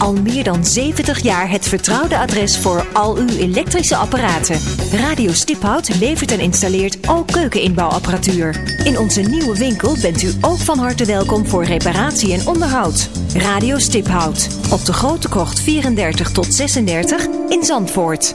Al meer dan 70 jaar het vertrouwde adres voor al uw elektrische apparaten. Radio Stiphout levert en installeert ook keukeninbouwapparatuur. In onze nieuwe winkel bent u ook van harte welkom voor reparatie en onderhoud. Radio Stiphout. Op de Grote Kocht 34 tot 36 in Zandvoort.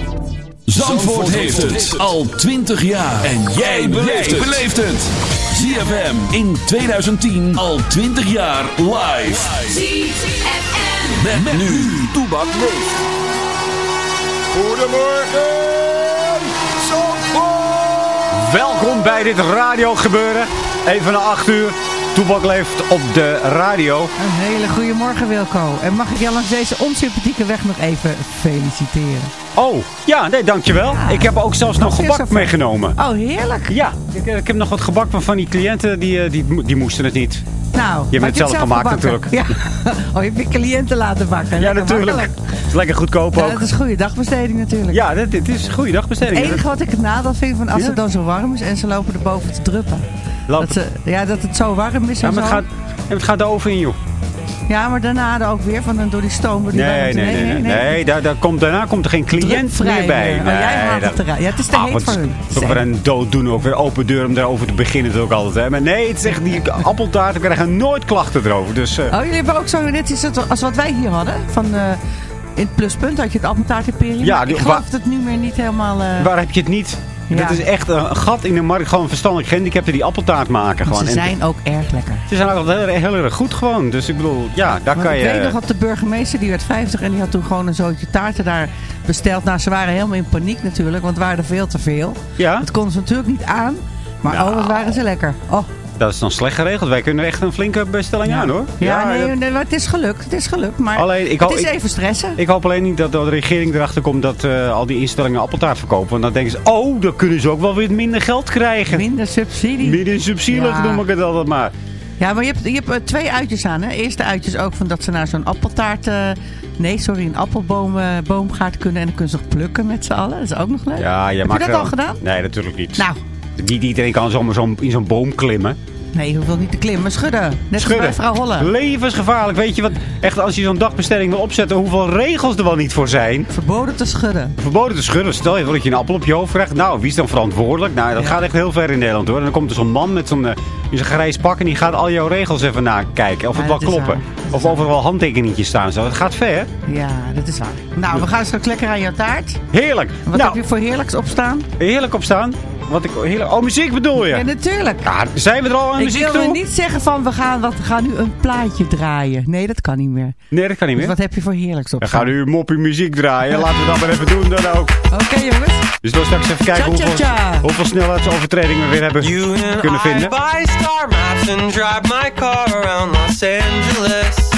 Zandvoort heeft het al 20 jaar. En jij beleeft het. ZFM in 2010 al 20 jaar live. ZFM. Met, met nu. Toebak leeft. Goedemorgen, Zandvoort! Welkom bij dit radiogebeuren. Even na 8 uur. Toebak leeft op de radio. Een hele goede morgen Wilco. En mag ik jou langs deze onsympathieke weg nog even feliciteren? Oh, ja, nee, dankjewel. Ja. Ik heb ook zelfs nog gebak meegenomen. Oh, heerlijk. Ja, ik, ik heb nog wat gebak van, van die cliënten, die, eh, die, die moesten het niet. Nou, Je had bent zelf gemaakt gebakken? Ja. Oh, je hebt je cliënten laten bakken. Ja, Lekker natuurlijk. makkelijk. is lekker goedkoop Ja, ook. dat is goede dagbesteding natuurlijk. Ja, dit, dit is goede dagbesteding. Het enige wat ik het nadeel vind van als Ja. het dan zo warm is en ze lopen erboven te druppen. Dat, ze, ja, dat het zo warm is ja, en maar het zo. gaat, ja, het gaat de oven in, joh. Ja, maar daarna er ook weer van een- door die stoom. Nee, nee, nee. nee, nee. daar, daar komt, daarna komt er geen cliënt meer bij. weer. Oh, jij haalt het eruit. Ja, het is te Ah, heet wat voor hun. Het is ook weer een dooddoen, ook weer open deur om daarover te beginnen. Dat ook altijd, hè. Maar nee, het is echt die appeltaart. We krijgen nooit klachten erover. Dus eh, Oh, jullie hebben ook zo net iets als wat wij hier hadden. Van, eh, in het pluspunt had je het appeltaart-imperium. Ja, Maar ik geloof het nu meer niet helemaal... eh, waar heb je het niet? Ja. Dat is echt een gat in de markt. Gewoon verstandelijk gehandicapten die appeltaart maken. Gewoon. ze En zijn ook erg lekker. Ze zijn ook heel, heel erg goed gewoon. Dus ik bedoel, ja, daar kan ik je... weet nog dat de burgemeester, die werd 50 en die had toen gewoon een zootje taarten daar besteld. Nou, ze waren helemaal in paniek natuurlijk, want het waren er veel te veel. Ja, Dat konden ze natuurlijk niet aan. Maar Nou. oh, wat waren ze lekker. Oh, dat is dan slecht geregeld. Wij kunnen echt een flinke bestelling aan hoor. ja, nee, dat- nee, maar het is gelukt. Het is gelukt, maar Alleen, ik het is ik- even stressen. Ik hoop alleen niet dat de regering erachter komt dat eh, al die instellingen appeltaart verkopen. Want dan denken ze, oh, dan kunnen ze ook wel weer minder geld krijgen. Minder subsidie. Minder subsidie Ja. noem ik het altijd maar. Ja, maar je hebt, je hebt eh, twee uitjes aan. Hè? Eerste uitjes ook van dat ze naar zo'n appeltaart... eh, nee, sorry, een appelboom eh, boomgaard kunnen. En dan kunnen ze nog plukken met z'n allen. Dat is ook nog leuk. Ja, je Heb je dat al gedaan? Nee, natuurlijk niet. Nou, Niet iedereen kan zomaar zo'n- in zo'n boom klimmen. Nee, je hoeft wel niet te klimmen. Schudden. Net Schudden. als bij vrouw Holle. Levensgevaarlijk. Weet je wat? Echt, als je zo'n dagbestelling wil opzetten, hoeveel regels er wel niet voor zijn. Verboden te schudden. Verboden te schudden. Stel je voor dat je een appel op je hoofd krijgt. Nou, wie is dan verantwoordelijk? Nou, dat Ja. gaat echt heel ver in Nederland hoor. En dan komt er zo'n man met zo'n eh, in zijn grijs pak en die gaat al jouw regels even nakijken. Of het wel kloppen. Of overal handtekeningetjes staan. Zo. Het gaat ver. Ja, dat is waar. Nou, we gaan straks lekker aan jouw taart. Heerlijk. Wat nou, heb je voor heerlijks opstaan? heerlijk opstaan. Wat ik, heerlijk. Oh, muziek bedoel je? Ja, natuurlijk. Ja, zijn we er al aan Ik muziek toe? niet zeggen van we gaan, wat, we gaan nu een plaatje draaien. Nee, dat kan niet meer. Nee, dat kan niet Dus meer. wat heb je voor heerlijks We opstaan? gaan nu moppie muziek draaien. Laten we dat maar even doen dan ook. Oké jongens. Dus dan straks even kijken hoeveel, hoeveel snelheidsovertredingen we weer hebben You and kunnen I vinden. buy star maps and drive my car around Los Angeles.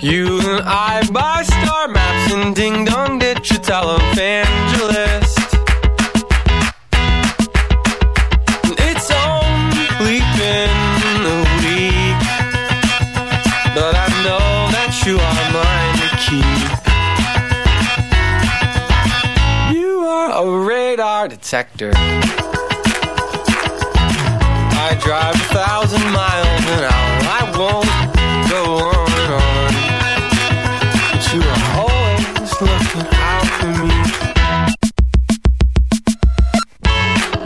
You and I buy star maps and ding dong ditch a televangelist. It's only been a week, but I know that you are mine to keep. You are a radar detector. I drive a thousand miles an hour. I won't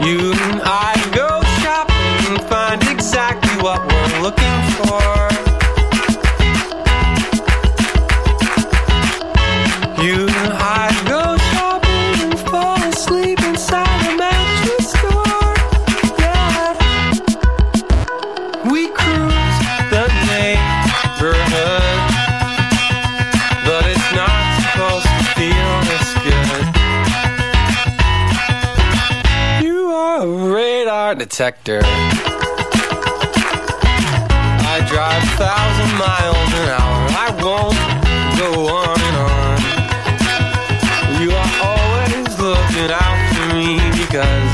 You and I radar detector. I drive a thousand miles an hour. I won't go on and on. You are always looking out for me because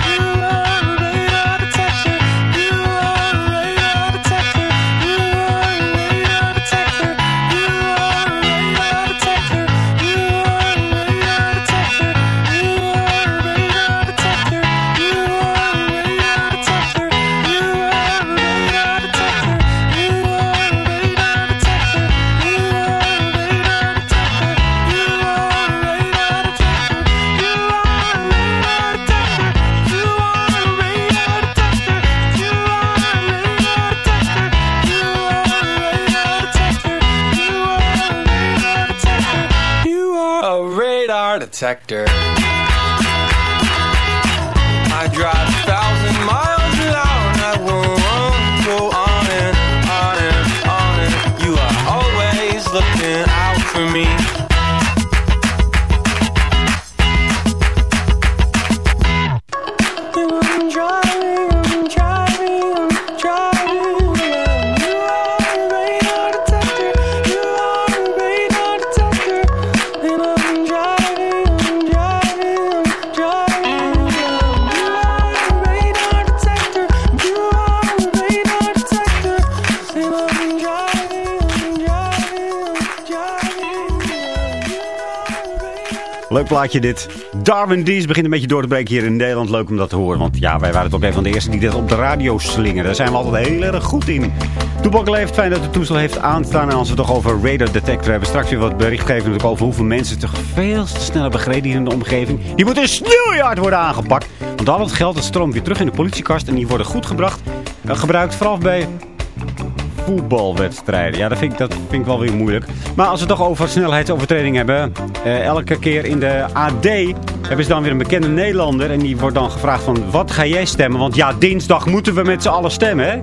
plaatje dit. Darwin Dees begint een beetje door te breken hier in Nederland. Leuk om dat te horen. Want ja, wij waren toch een van de eerste die dit op de radio slingen. Daar zijn we altijd heel erg goed in. Toepak leeft fijn dat het toestel heeft aanstaan. En als we het toch over radar detector hebben. Straks weer wat bericht geven natuurlijk over hoeveel mensen toch veel te snel hebben gereden hier in de omgeving. Die moeten snoeihard worden aangepakt. Want al het geld dat stroomt weer terug in de politiekast. En die worden goed gebracht. eh, gebruikt vooral bij voetbalwedstrijden. Ja, dat vind, ik, dat vind ik wel weer moeilijk. Maar als we het toch over snelheidsovertreding hebben. eh, elke keer in de AD hebben ze dan weer een bekende Nederlander. En die wordt dan gevraagd van, wat ga jij stemmen? Want ja, dinsdag moeten we met z'n allen stemmen, hè?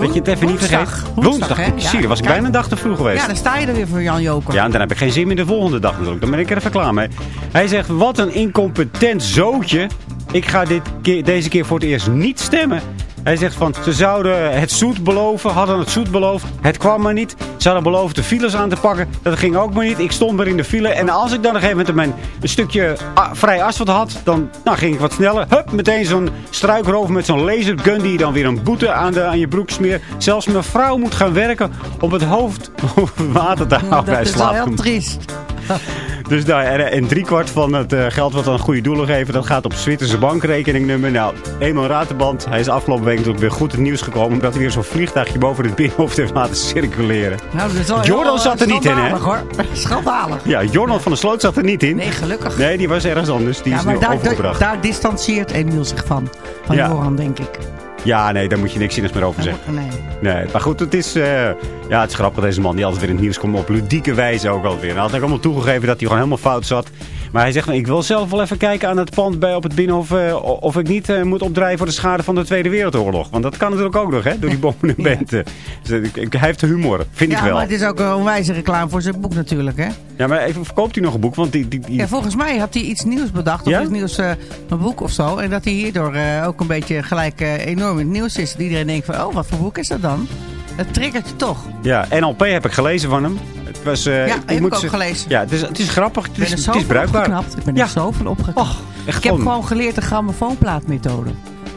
Dat je het even niet Woensdag. vergeet. Woensdag, hè? Zie Ja. was ik bijna een dag te vroeg geweest. Ja, dan sta je er weer voor Jan Joker. Ja, en dan heb ik geen zin meer de volgende dag natuurlijk. Dan ben ik er even klaar mee. Hij zegt, wat een incompetent zootje. Ik ga dit keer, deze keer voor het eerst niet stemmen. Hij zegt van, ze zouden het zoet beloven, hadden het zoet beloofd. Het kwam maar niet. Ze hadden beloofd de files aan te pakken. Dat ging ook maar niet. Ik stond weer in de file. En als ik dan nog even mijn een stukje ah, vrij asfalt had, dan nou, ging ik wat sneller. Hup, meteen zo'n struikrover met zo'n lasergun die dan weer een boete aan, de, aan je broek smeert. Zelfs mijn vrouw moet gaan werken om het hoofd water te houden. dat is wel heel triest. Dus daar, en, en driekwart van het eh, geld wat aan goede doelen geven, dat gaat op Zwitserse bankrekeningnummer. Nou, eenmaal ratenband. Hij is afgelopen week natuurlijk weer goed het nieuws gekomen. Omdat hij weer zo'n vliegtuigje boven het binnenhoofd heeft laten circuleren. Nou, dat is wel Jordan eh, zat er niet in, hè? schandalig, hoor. Schandalig. Ja, Jordan van der Sloot zat er niet in. Nee, gelukkig. Nee, die was ergens anders. Die ja, is nu daar, overgebracht. daar, daar distancieert Emiel zich van. Van Ja. Joran, denk ik. Ja, nee, daar moet je niks zinnigs meer over zeggen. Nee. Nee, maar goed, het is, eh, ja, het is grappig. Deze man die altijd weer in het nieuws komt op ludieke wijze ook alweer. Hij had ook allemaal toegegeven dat hij gewoon helemaal fout zat. Maar hij zegt, van, ik wil zelf wel even kijken aan het pand bij, op het Binnenhof... eh, of ik niet eh, moet opdraaien voor de schade van de Tweede Wereldoorlog. Want dat kan natuurlijk ook nog, hè, door die bombardementen. Dus, ik- ik- hij heeft humor, vind ik Ja, wel. maar het is ook een onwijze reclame voor zijn boek natuurlijk, hè? Ja, maar even, verkoopt hij nog een boek? Want die, die, die- Ja, volgens mij had hij iets nieuws bedacht. Of Ja? iets nieuws, eh, een boek of zo. En dat hij hierdoor eh, ook een beetje gelijk eh, enorm in het nieuws is. Dat iedereen denkt van, oh, wat voor boek is dat dan? Het triggert je toch. ja, NLP heb ik gelezen van hem. Het was, eh, Ja, je heb moet ik ook ze- gelezen. Ja, het is, het is grappig. Het Ik is, het is bruikbaar. opgeknapt. Ik ben Ja. er zoveel opgeknapt. Och, ik heb gewoon geleerd de grammofoonplaatmethode.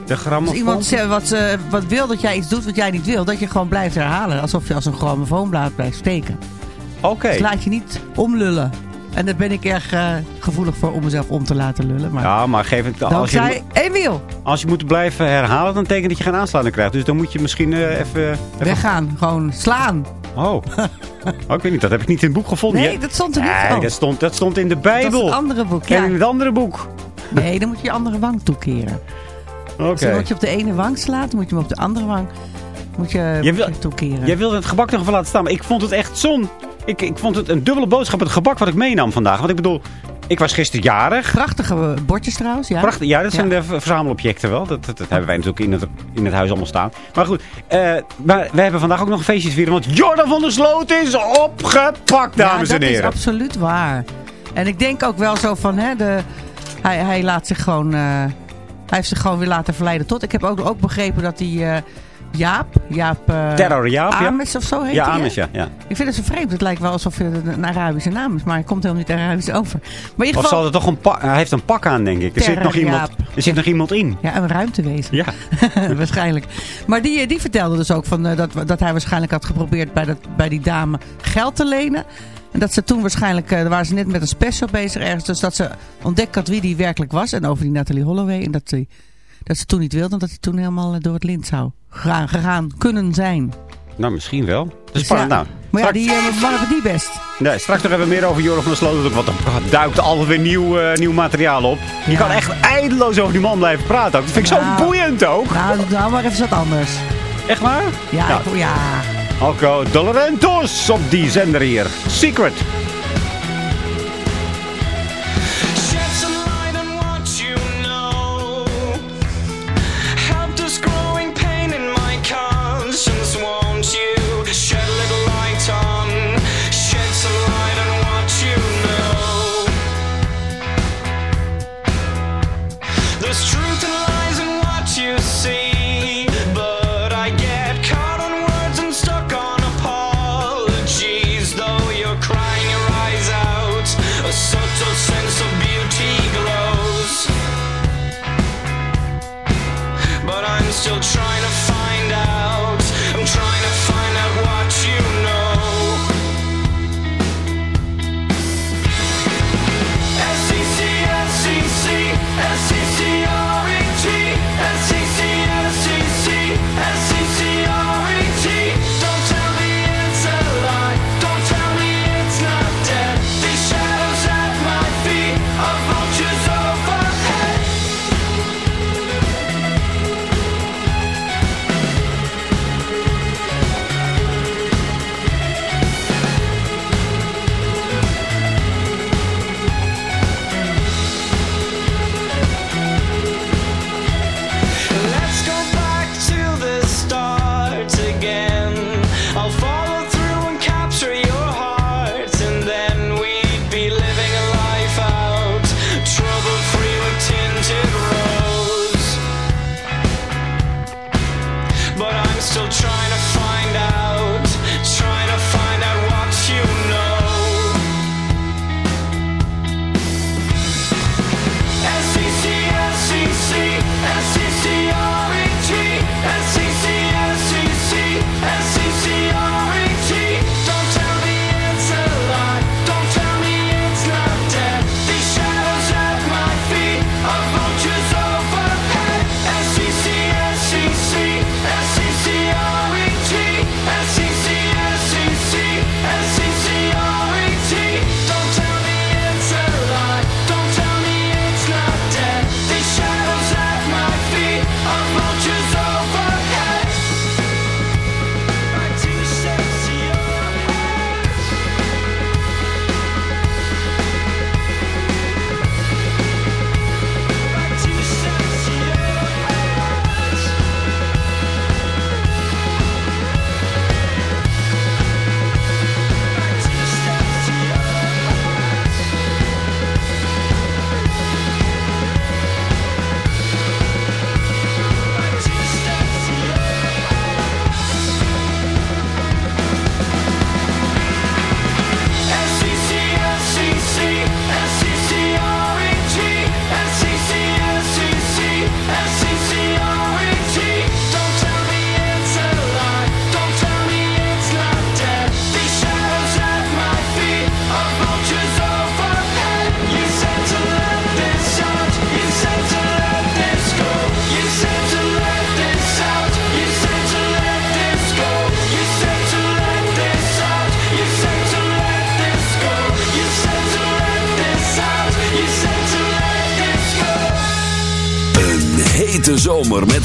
de Als iemand zegt wat, eh, wat wil dat jij iets doet wat jij niet wil, dat je gewoon blijft herhalen. Alsof je als een grammofoonplaat blijft steken. Oké. Dus laat je niet omlullen. En daar ben ik erg eh, gevoelig voor om mezelf om te laten lullen. Maar Ja, maar geef het, als, je, dankzij Emiel, als je moet blijven herhalen, dan betekent dat je geen aansluiting krijgt. Dus dan moet je misschien eh, even, even... weggaan. Gewoon slaan. Oh. oh, ik weet niet, dat heb ik niet in het boek gevonden. Nee, Ja. dat stond er niet Nee, dat stond, dat stond in de Dat is Bijbel. het andere boek. En in Ja. het andere boek. Nee, dan moet je je andere wang toekeren. Oké. Dus wat je op de ene wang slaat, dan moet je hem op de andere wang Moet je, Jij moet wil- je toekeren. Jij wilde het gebak nog even laten staan, maar ik vond het echt zon. Ik, ik vond het een dubbele boodschap, het gebak wat ik meenam vandaag. Want ik bedoel, ik was gisteren jarig. Prachtige bordjes trouwens, ja. Prachtig, ja, dat zijn Ja. de ver- verzamelobjecten wel. Dat, dat, dat hebben wij natuurlijk in het, in het huis allemaal staan. Maar goed, eh, maar wij hebben vandaag ook nog een feestje te vieren. Want Jordan van der Sloot is opgepakt, dames ja, en dat is heren. absoluut waar. En ik denk ook wel zo van, hè, de, hij, hij laat zich gewoon, eh, hij heeft zich gewoon weer laten verleiden tot. Ik heb ook, ook begrepen dat hij, eh, Jaap, Jaap, eh, Terror Jaap, ja. Ames of zo heet Ja, hij? Ames, ja. ja. Ik vind het zo vreemd. Het lijkt wel alsof het een, Arabische naam is, maar hij komt helemaal niet Arabisch over. Maar in ieder Of zal geval, er toch een pak... Hij heeft een pak aan, denk ik. Er zit, nog iemand, er zit nog iemand in. ja, een ruimtewezen. Ja. waarschijnlijk. Maar die, eh, die vertelde dus ook van, eh, dat, dat hij waarschijnlijk had geprobeerd bij, dat, bij die dame geld te lenen. En dat ze toen waarschijnlijk, eh, waren ze net met een special bezig ergens. Dus dat ze ontdekt had wie die werkelijk was. En over die Natalie Holloway. En dat, ze dat ze toen niet wilde. En dat hij toen helemaal eh, door het lint zou gegaan, gegaan kunnen zijn. Nou, misschien wel. Dat is Dus spannend. ja. Nou, Maar ja, straks, die eh, hebben die best. nee, straks nog even meer over Jordan van der Sloot. Want er duikt altijd weer nieuw, eh, nieuw materiaal op. Je kan echt eindeloos over die man blijven praten. ook. Dat vind ik Nou. zo boeiend ook. Nou, nou maar even wat anders. Echt waar? Ja, Nou, ik- ja. Alco De Laurentiis op die zender hier. Secret.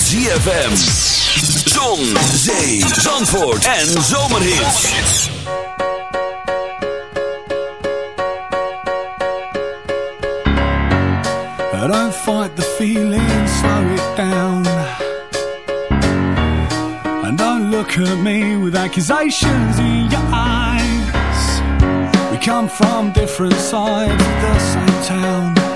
ZFM. Zon, zee, zandvoort en. Don't fight the feeling, slow it down. And don't look at me with accusations in your eyes. We come from different sides of the same town.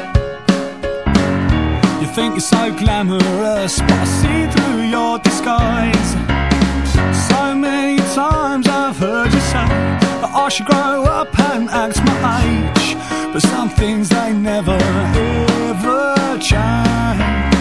Think you're so glamorous, but I see through your disguise. So many times I've heard you say that I should grow up and act my age. But some things they never ever change.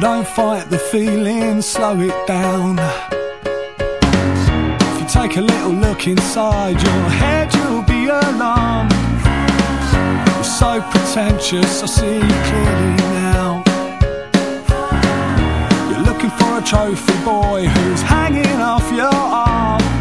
Don't fight the feeling, slow it down. If you take a little look inside your head, you'll be alarmed. You're so pretentious, I see you clearly now. You're looking for a trophy boy who's hanging off your arm.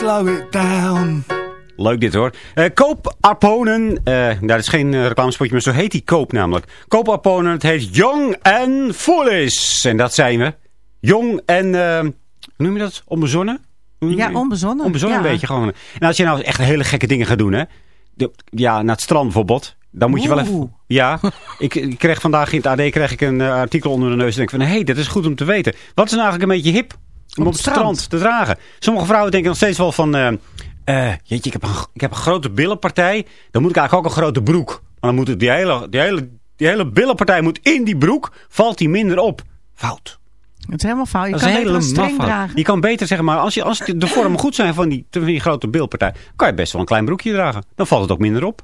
Slow it down. Leuk dit hoor. Eh, koop Arponen. eh nou, dat is geen eh, reclamespotje, maar zo heet die koop namelijk. Koop Arponen. Het heet Young and Foolish. En dat zijn we. Jong en, eh, hoe noem je dat? Onbezonnen? Ja, onbezonnen. Onbezonnen Ja. een beetje gewoon. En als je nou echt hele gekke dingen gaat doen, hè. De, ja, naar het strand bijvoorbeeld. Dan moet je wel even... Ja, ik, ik kreeg vandaag in het AD kreeg ik een eh, artikel onder de neus. En denk ik van, hé, hey, dat is goed om te weten. Wat is nou eigenlijk een beetje hip om op, het strand. te dragen? Sommige vrouwen denken nog steeds wel van... eh, eh, jeetje, ik heb, een, ik heb een grote billenpartij. Dan moet ik eigenlijk ook een grote broek. Maar dan moet het, die, hele, die, hele, die hele billenpartij moet in die broek. Valt die minder op. Fout. Het is helemaal fout. Je Dat kan beter een maffout. dragen. Je kan beter zeggen, maar als, je, als de vormen goed zijn van die, van die grote bilpartij, kan je best wel een klein broekje dragen. Dan valt het ook minder op.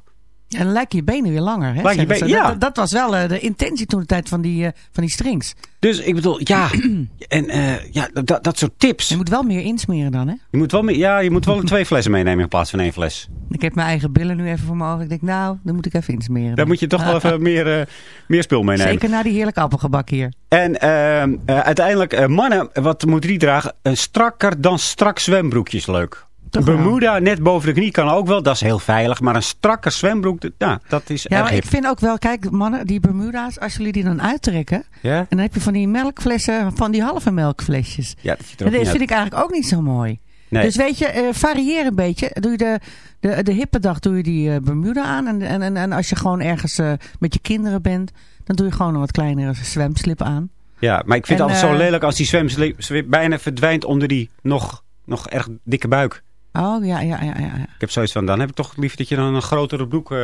En dan lijken je benen weer langer. Hè, je benen- ja. dat, dat was wel eh, de intentie toen de tijd van die, eh, van die strings. Dus ik bedoel, ja, en eh, ja, dat, dat soort tips. Je moet wel meer insmeren dan, hè? Je moet wel, meer- ja, je moet wel twee flessen meenemen in plaats van één fles. Ik heb mijn eigen billen nu even voor mijn ogen. Ik denk, nou, dan moet ik even insmeren. Daar moet je toch wel even meer, meer spul meenemen. Zeker na die heerlijke appelgebak hier. En ehm, eh, uiteindelijk, mannen, wat moeten die dragen? Strakker dan strak zwembroekje is leuk. Toch een wel. Bermuda net boven de knie kan ook wel, dat is heel veilig. Maar een strakke zwembroek, ja, dat is Ja, erg maar hip. ik vind ook wel, kijk mannen, die Bermuda's, als jullie die dan uittrekken. Ja? En dan heb je van die melkflessen, van die halve melkflesjes. Ja, dat ziet er En ook dat niet vind uit. ik eigenlijk ook niet zo mooi. Nee. Dus weet je, eh, varieer een beetje. Doe je de, de, de hippe dag doe je die eh, Bermuda aan. En, en, en, en als je gewoon ergens eh, met je kinderen bent, dan doe je gewoon een wat kleinere zwemslip aan. Ja, maar ik vind En, het altijd zo lelijk als die zwemslip bijna verdwijnt onder die nog, nog erg dikke buik. Oh, ja, ja, ja, ja. Ik heb zoiets van, dan heb ik toch liever dat je dan een grotere broek eh,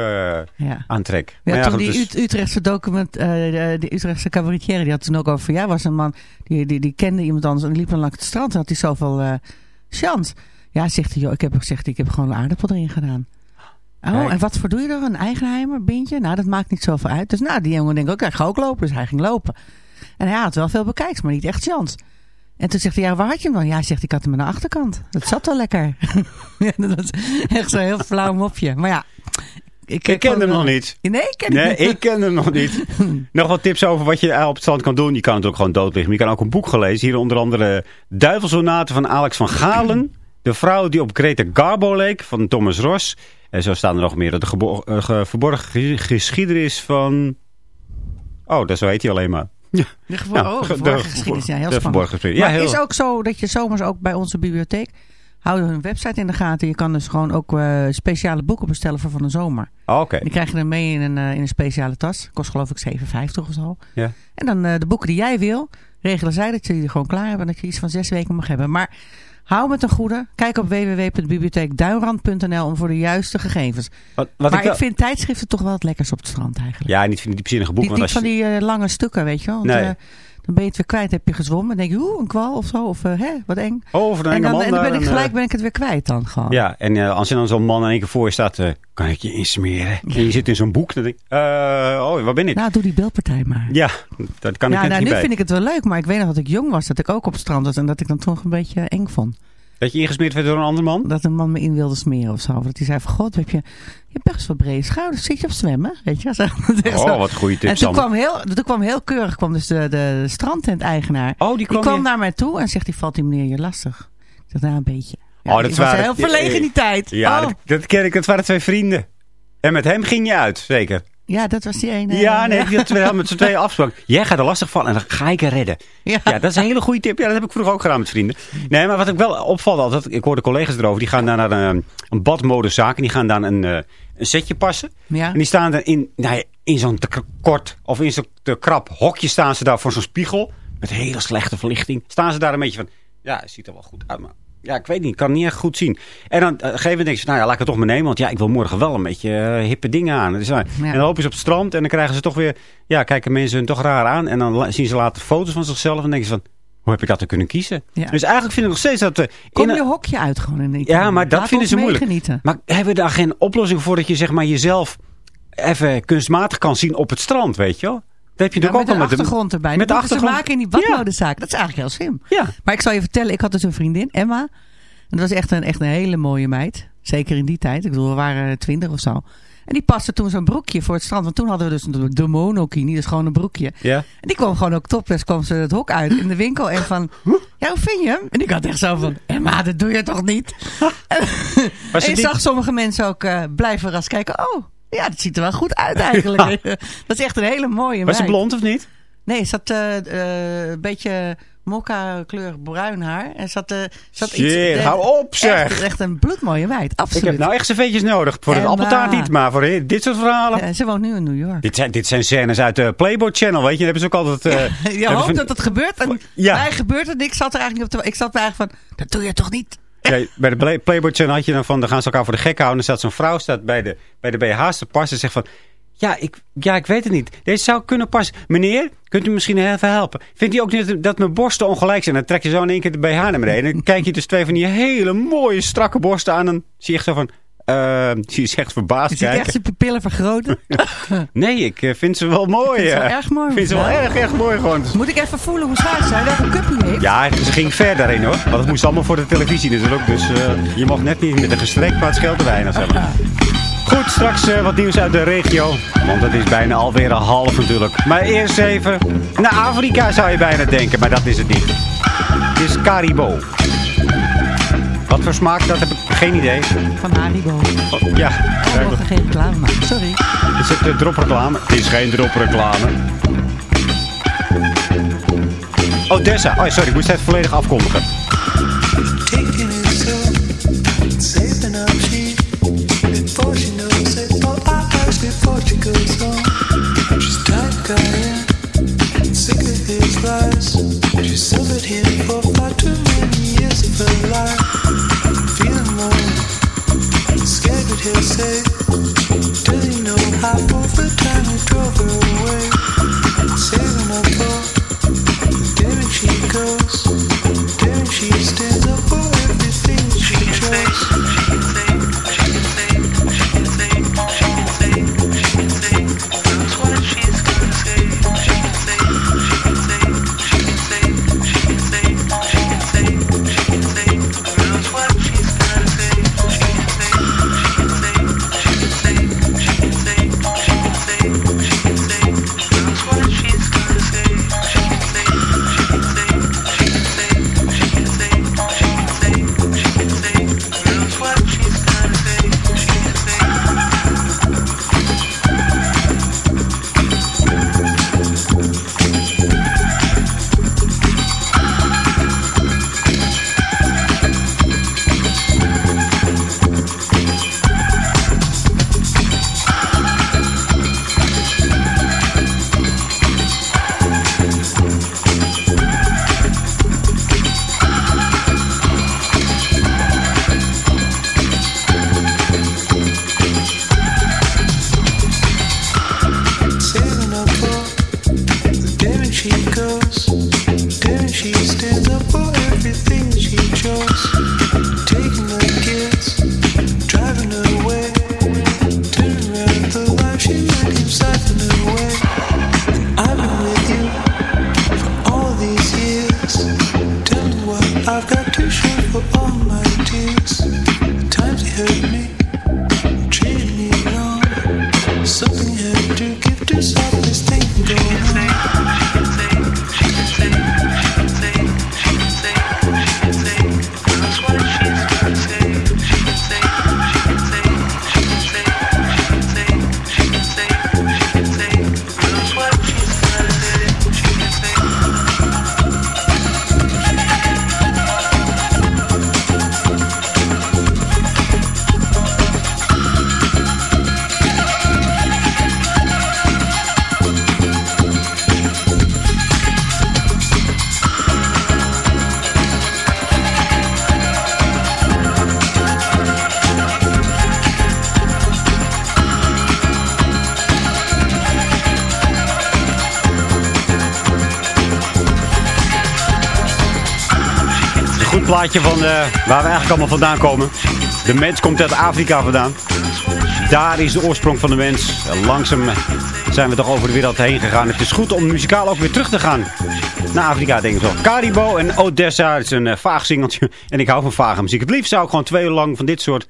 ja. aantrekt. Ja, Maar toen die dus- Ut- Utrechtse document, eh, de, Utrechtse cabaretier, die had toen ook over, ja, was een man, die, die, die kende iemand anders en liep dan langs het strand en had hij zoveel chance. Ja, zegt hij, joh, ik heb gezegd, ik heb gewoon een aardappel erin gedaan. Oh, Kijk. en wat voor doe je er? Een eigenheimer, bindje? Nou, dat maakt niet zoveel uit. Dus nou, die jongen denkt ook, ja, ik ga ook lopen. Dus hij ging lopen. En hij had wel veel bekijks, maar niet echt chance. En toen zegt hij, ja, waar had je hem dan? Ja, hij zegt, ik had hem aan de achterkant. Dat zat wel lekker. ja, dat was echt zo'n heel flauw mopje. Maar ja. Ik ken hem nog niet. Nee, ik ken hem ik ken hem nog niet. nog wat tips over wat je op het strand kan doen. Je kan het ook gewoon dood liggen. Maar je kan ook een boek gelezen. Hier onder andere Duivelsonaten van Alex van Galen. De vrouw die op Greta Garbo leek van Thomas Ross. En zo staan er nog meer. De eh, ge- verborgen ge- geschiedenis van... Oh, dat zo heet hij alleen maar. Ja. De, Ja, oh, de- verborgen geschiedenis. Ja, heel de spannend. geschiedenis. Maar Ja, het heel- is ook zo dat je zomers ook bij onze bibliotheek... houden hun website in de gaten. Je kan dus gewoon ook eh, speciale boeken bestellen voor van de zomer. Oh, Oké. Die krijg je dan mee in een, eh, in een speciale tas. Kost geloof ik 7,50 of zo. Ja. En dan eh, de boeken die jij wil, regelen zij dat je die gewoon klaar hebt. En dat je iets van zes weken mag hebben. Maar hou met een goede. Kijk op www.bibliotheekduinrand.nl om voor de juiste gegevens. Wat, wat maar ik vind tijdschriften toch wel het lekkers op het strand eigenlijk. Ja, niet van die diepzinnige boeken. Niet, als van je- die eh, lange stukken, weet je wel. Want, Nee. eh, dan ben je het weer kwijt. Heb je gezwommen. Dan denk je, oeh, een kwal of zo. Of eh, hè, wat eng. Oh, over een en dan, man en dan ben ik en, gelijk eh, ben ik het weer kwijt dan gewoon. Ja, en eh, als je dan zo'n man in één keer voor je staat, kan ik je insmeren? En je zit in zo'n boek, dan denk ik, eh, oh, waar ben ik? Nou, doe die beeldpartij maar. Ja, dat kan ik ja, nou, niet nu bij. vind ik het wel leuk, maar ik weet nog dat ik jong was, dat ik ook op het strand was en dat ik dan toch een beetje eng vond. Dat je ingesmeerd werd door een ander man? Dat een man me in wilde smeren of zo. Dat hij zei van, god, heb je, je hebt best wel brede schouders, zit je op zwemmen? Weet je? Zo, Oh, wat goede tip, En toen kwam, heel, toen kwam heel keurig kwam dus de, de strandtent-eigenaar. Oh, die kwam, Die kwam je- naar mij toe en zegt, die valt die meneer je lastig? Ik zeg, nou, een beetje. Ja, Oh, dat waren- heel verlegen in die tijd. Ja, Oh. dat, dat ken ik. Dat waren twee vrienden. En met hem ging je uit, zeker? Ja, dat was die ene. ja, nee, die had twee, met z'n tweeën. Jij gaat er lastig van en dan ga ik er redden. Ja. Ja, dat is een hele goede tip. Ja, dat heb ik vroeger ook gedaan met vrienden. Nee, maar wat ik wel opvalt altijd, ik hoorde collega's erover, die gaan daar naar een, een badmodezaak en die gaan dan een, eh, een setje passen. Ja. En die staan er in, nou ja, in zo'n te kort of in zo'n te krap hokje staan ze daar voor zo'n spiegel. Met hele slechte verlichting. Staan ze daar een beetje van, ja, het ziet er wel goed uit, maar ja, ik weet niet, ik kan het niet echt goed zien. En dan eh, moment denk je, nou ja, laat ik het toch maar nemen. Want ja, ik wil morgen wel een beetje eh, hippe dingen aan. Dus, nou, En dan lopen ze op het strand en dan krijgen ze toch weer, ja, kijken mensen hun toch raar aan. En dan zien ze later foto's van zichzelf en denken ze van, hoe heb ik dat er kunnen kiezen? Ja. Dus eigenlijk vind ik nog steeds dat we... Kom je een- hokje uit gewoon in die ja, maar dat Laat vinden ze moeilijk. meegenieten. Maar hebben we daar geen oplossing voor dat je zeg maar jezelf even kunstmatig kan zien op het strand, weet je wel? Dat heb je Ja, natuurlijk met ook de al achtergrond erbij. Met dat de moeten ze achtergrond. maken in die badmodezaak. Dat is eigenlijk heel slim. Ja. Maar ik zal je vertellen, ik had dus een vriendin, Emma. En dat was echt een, echt een hele mooie meid. Zeker in die tijd. Ik bedoel, we waren twintig of zo. En die paste toen zo'n broekje voor het strand. Want toen hadden we dus de, de monokini, dus gewoon een broekje. Ja. En die kwam gewoon ook topless, kwam ze het hok uit in de winkel. En van, ja, hoe vind je hem? En ik had echt zo van, Emma, dat doe je toch niet? en je zag sommige mensen ook eh, blijven verrast kijken. Oh, ja, dat ziet er wel goed uit eigenlijk. dat is echt een hele mooie Was ze blond of niet? Nee, ze had eh, eh, een beetje mokka kleurig bruin haar. En zat, eh zat Shit, eh, hou op, zeg. Echt, echt een bloedmooie meid, Ik absoluut. heb nou echt servetjes nodig. Voor het appeltaart niet, maar voor dit soort verhalen. Ja, ze woont nu in New York. Dit, zijn, dit zijn scènes uit de Playboy Channel, weet je. Dan hebben ze ook altijd... eh, Je hoopt van- dat het gebeurt. En Ja. mij gebeurt het. Ik zat er eigenlijk op te... Ik zat er eigenlijk van, dat doe je toch niet? Ja, bij de Play- Playboy Channel had je dan van, dan gaan ze elkaar voor de gek houden. En dan staat zo'n vrouw staat bij de, bij de BH's te passen en zegt van... Ja ik, ja, ik weet het niet. Deze zou kunnen passen. Meneer, kunt u misschien even helpen? Vindt u ook niet dat mijn borsten ongelijk zijn? Dan trek je zo in één keer de BH naar beneden. En dan kijk je dus twee van die hele mooie, strakke borsten aan. En dan zie je echt zo van... eh zie je echt verbaasd kijken. echt zijn pupillen vergroten. Nee, ik eh, vind ze wel mooi. vind ze wel erg mooi, Ik vind ze wel erg, erg mooi gewoon. Moet ik even voelen hoe zwaar ze zijn? Welke cup? Ja, ze ging ver daarin hoor. Want het moest allemaal voor de televisie natuurlijk. Dus eh, je mocht net niet met een gestrekt, maar het scheelt te weinig. Zeg maar. Goed, straks eh, wat nieuws uit de regio. Want het is bijna alweer een half natuurlijk. Maar eerst even naar Afrika zou je bijna denken. Maar dat is het niet. Het is Caribo. Wat voor smaak, dat heb ik geen idee. Van Haribo. Oh, ja, mogen geen reclame maken, sorry. is het uh, dropreclame? Het is geen dropreclame. Odessa. Oh, sorry, ik moest het volledig afkondigen. Plaatje van eh, waar we eigenlijk allemaal vandaan komen. De mens komt uit Afrika vandaan. Daar is de oorsprong van de mens. En langzaam zijn we toch over de wereld heen gegaan. Het is goed om muzikaal ook weer terug te gaan. Naar Afrika, denk ik zo. Caribo en Odessa is een eh, vaag singeltje. En ik hou van vage muziek. Het liefst zou ik gewoon twee uur lang van dit soort...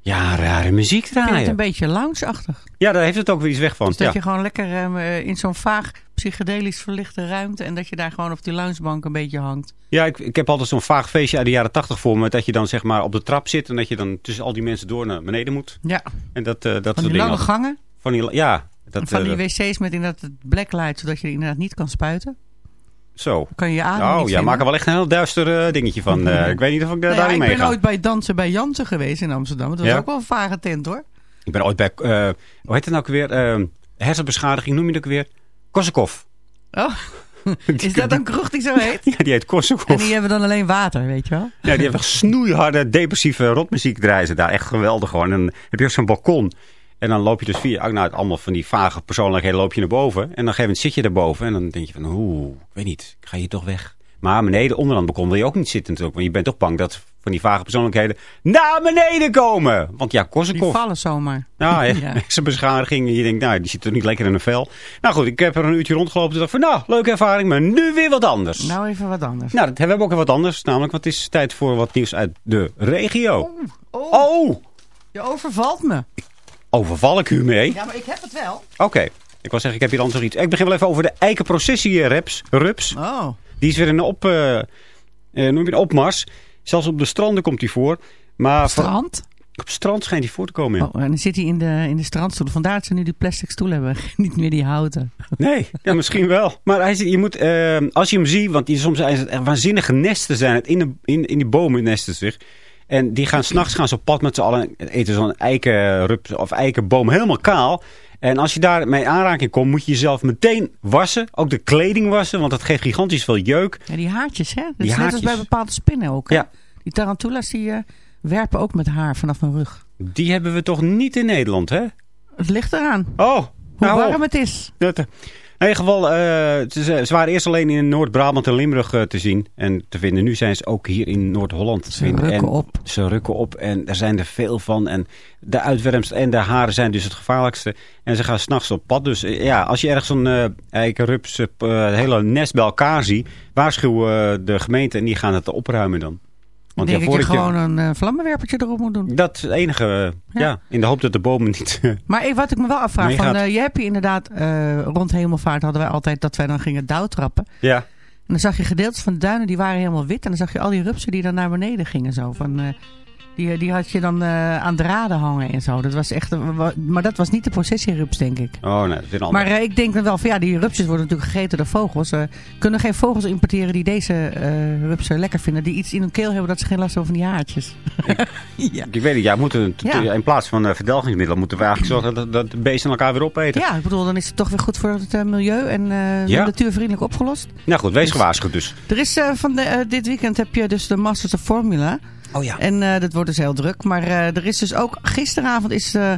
Ja, rare muziek vind het draaien. een beetje lounge-achtig. Ja, daar heeft het ook weer iets weg van. Dus dat ja. je gewoon lekker eh, in zo'n vaag psychedelisch verlichte ruimte... en dat je daar gewoon op die loungebank een beetje hangt. Ja, ik, ik heb altijd zo'n vaag feestje uit de jaren tachtig voor me. Dat je dan zeg maar op de trap zit en dat je dan tussen al die mensen door naar beneden moet. Ja, En dat, eh, dat van die dingen. lange gangen. Van die, ja, dat, van eh, die dat- wc's met inderdaad het blacklight... zodat je inderdaad niet kan spuiten. zo. Kan je je adem Oh, ja, maak er wel echt een heel duister eh, dingetje van. Eh, ik weet niet of ik daar Nou ja, daarin ik ben mee ga. ooit bij Dansen bij Jansen geweest in Amsterdam. Het was Ja? ook wel een vage tent hoor. Ik ben ooit bij, eh, hoe heet het nou ook weer? Eh, hersenbeschadiging, noem je het ook weer? Korsakoff. Oh, is dat een kroeg die zo heet? Ja, die heet En Korsakoff. die hebben dan alleen water, weet je wel? Ja, die hebben snoeiharde, depressieve rotmuziek draaien ze daar. Echt geweldig gewoon. En dan heb je ook zo'n balkon. En dan loop je dus via, nou, allemaal van die vage persoonlijkheden loop je naar boven. En dan op een gegeven moment zit je daarboven. En dan denk je van, oeh, ik weet niet, ik ga hier toch weg. Maar beneden, onderaan balkon wil je ook niet zitten natuurlijk. Want je bent toch bang dat van die vage persoonlijkheden naar beneden komen. Want ja, Die Korsakoff. vallen zomaar. Nou, Ja. ja. zijn beschadiging. Je denkt, nou, die zit toch niet lekker in een vel. Nou goed, ik heb er een uurtje rondgelopen. Toen dacht van, nou, leuke ervaring, maar nu weer wat anders. Nou, Nou, even wat anders. dat hebben we ook weer wat anders. Namelijk, want het is tijd voor wat nieuws uit de regio. Oh, Oh, je overvalt me. overval ik u mee? Ja, maar ik heb het wel. Oké, ik wil zeggen, ik heb hier anders nog iets. Ik begin wel even over de eikenprocessie-rups. Rups. Oh, Die is weer in een op, eh, noem je een opmars. Zelfs op de stranden komt hij voor. Maar strand. op het strand schijnt hij voor te komen, ja. Oh, en dan zit hij in de, in de strandstoel. Vandaar dat ze nu die plastic stoel hebben. Niet meer die houten. Nee, ja, misschien wel. Maar hij, je moet, eh, als je hem ziet, want die, soms zijn het echt waanzinnige nesten zijn het in, de, in, in die bomen nesten zich. En die gaan s'nachts gaan ze op pad met z'n allen en eten zo'n eikenrup of eikenboom helemaal kaal. En als je daar mee aanraking komt, moet je jezelf meteen wassen. Ook de kleding wassen, want dat geeft gigantisch veel jeuk. Ja, die haartjes, hè? Dat Die is net als haartjes. bij bepaalde spinnen ook. hè? Ja. Die tarantulas die eh, werpen ook met haar vanaf hun rug. Die hebben we toch niet in Nederland, hè? Het ligt eraan. Oh, Hoe nou, warm het is. Dat, eh, in ieder geval, eh, ze, ze waren eerst alleen in Noord-Brabant en Limburg eh, te zien en te vinden. Nu zijn ze ook hier in Noord-Holland te Ze vinden. rukken en op. Ze rukken op en er zijn er veel van. En de uitwermst en de haren zijn dus het gevaarlijkste. En ze gaan s'nachts op pad. Dus eh, ja, als je ergens zo'n eh eikenrups, hele nest bij elkaar ziet, waarschuw eh, de gemeente en die gaan het opruimen dan. Ik denk dat je gewoon een eh, vlammenwerpertje erop moet doen. Dat is het enige, ja. Ja. in de hoop dat de bomen niet... Maar wat ik me wel afvraag. Van, eh, je hebt hier inderdaad, eh, rond Hemelvaart hadden wij altijd dat wij dan gingen douwtrappen. ja. En dan zag je gedeeltes van de duinen, die waren helemaal wit. En dan zag je al die rupsen die dan naar beneden gingen zo. Van, die, die had je dan eh, aan draden hangen en zo. Dat was echt, een- maar dat was niet de processierups, denk ik. Oh nee, dat is een. Maar eh, ik denk dan wel van ja, die rupsjes worden natuurlijk gegeten door vogels. Eh kunnen geen vogels importeren die deze rupsen lekker vinden. Die iets in hun keel hebben dat ze geen last hebben van die haartjes. ja. Ik weet niet, ja, moeten, Ja. in plaats van verdelgingsmiddelen moeten we eigenlijk zorgen dat, dat de beesten elkaar weer opeten. ja, ik bedoel, dan is het toch weer goed voor het milieu en Ja. natuurvriendelijk opgelost. Nou goed, wees gewaarschuwd dus. Er is van de, dit weekend heb je dus de Masters of Formula. Oh ja. En eh, dat wordt dus heel druk. Maar eh, er is dus ook gisteravond is, eh,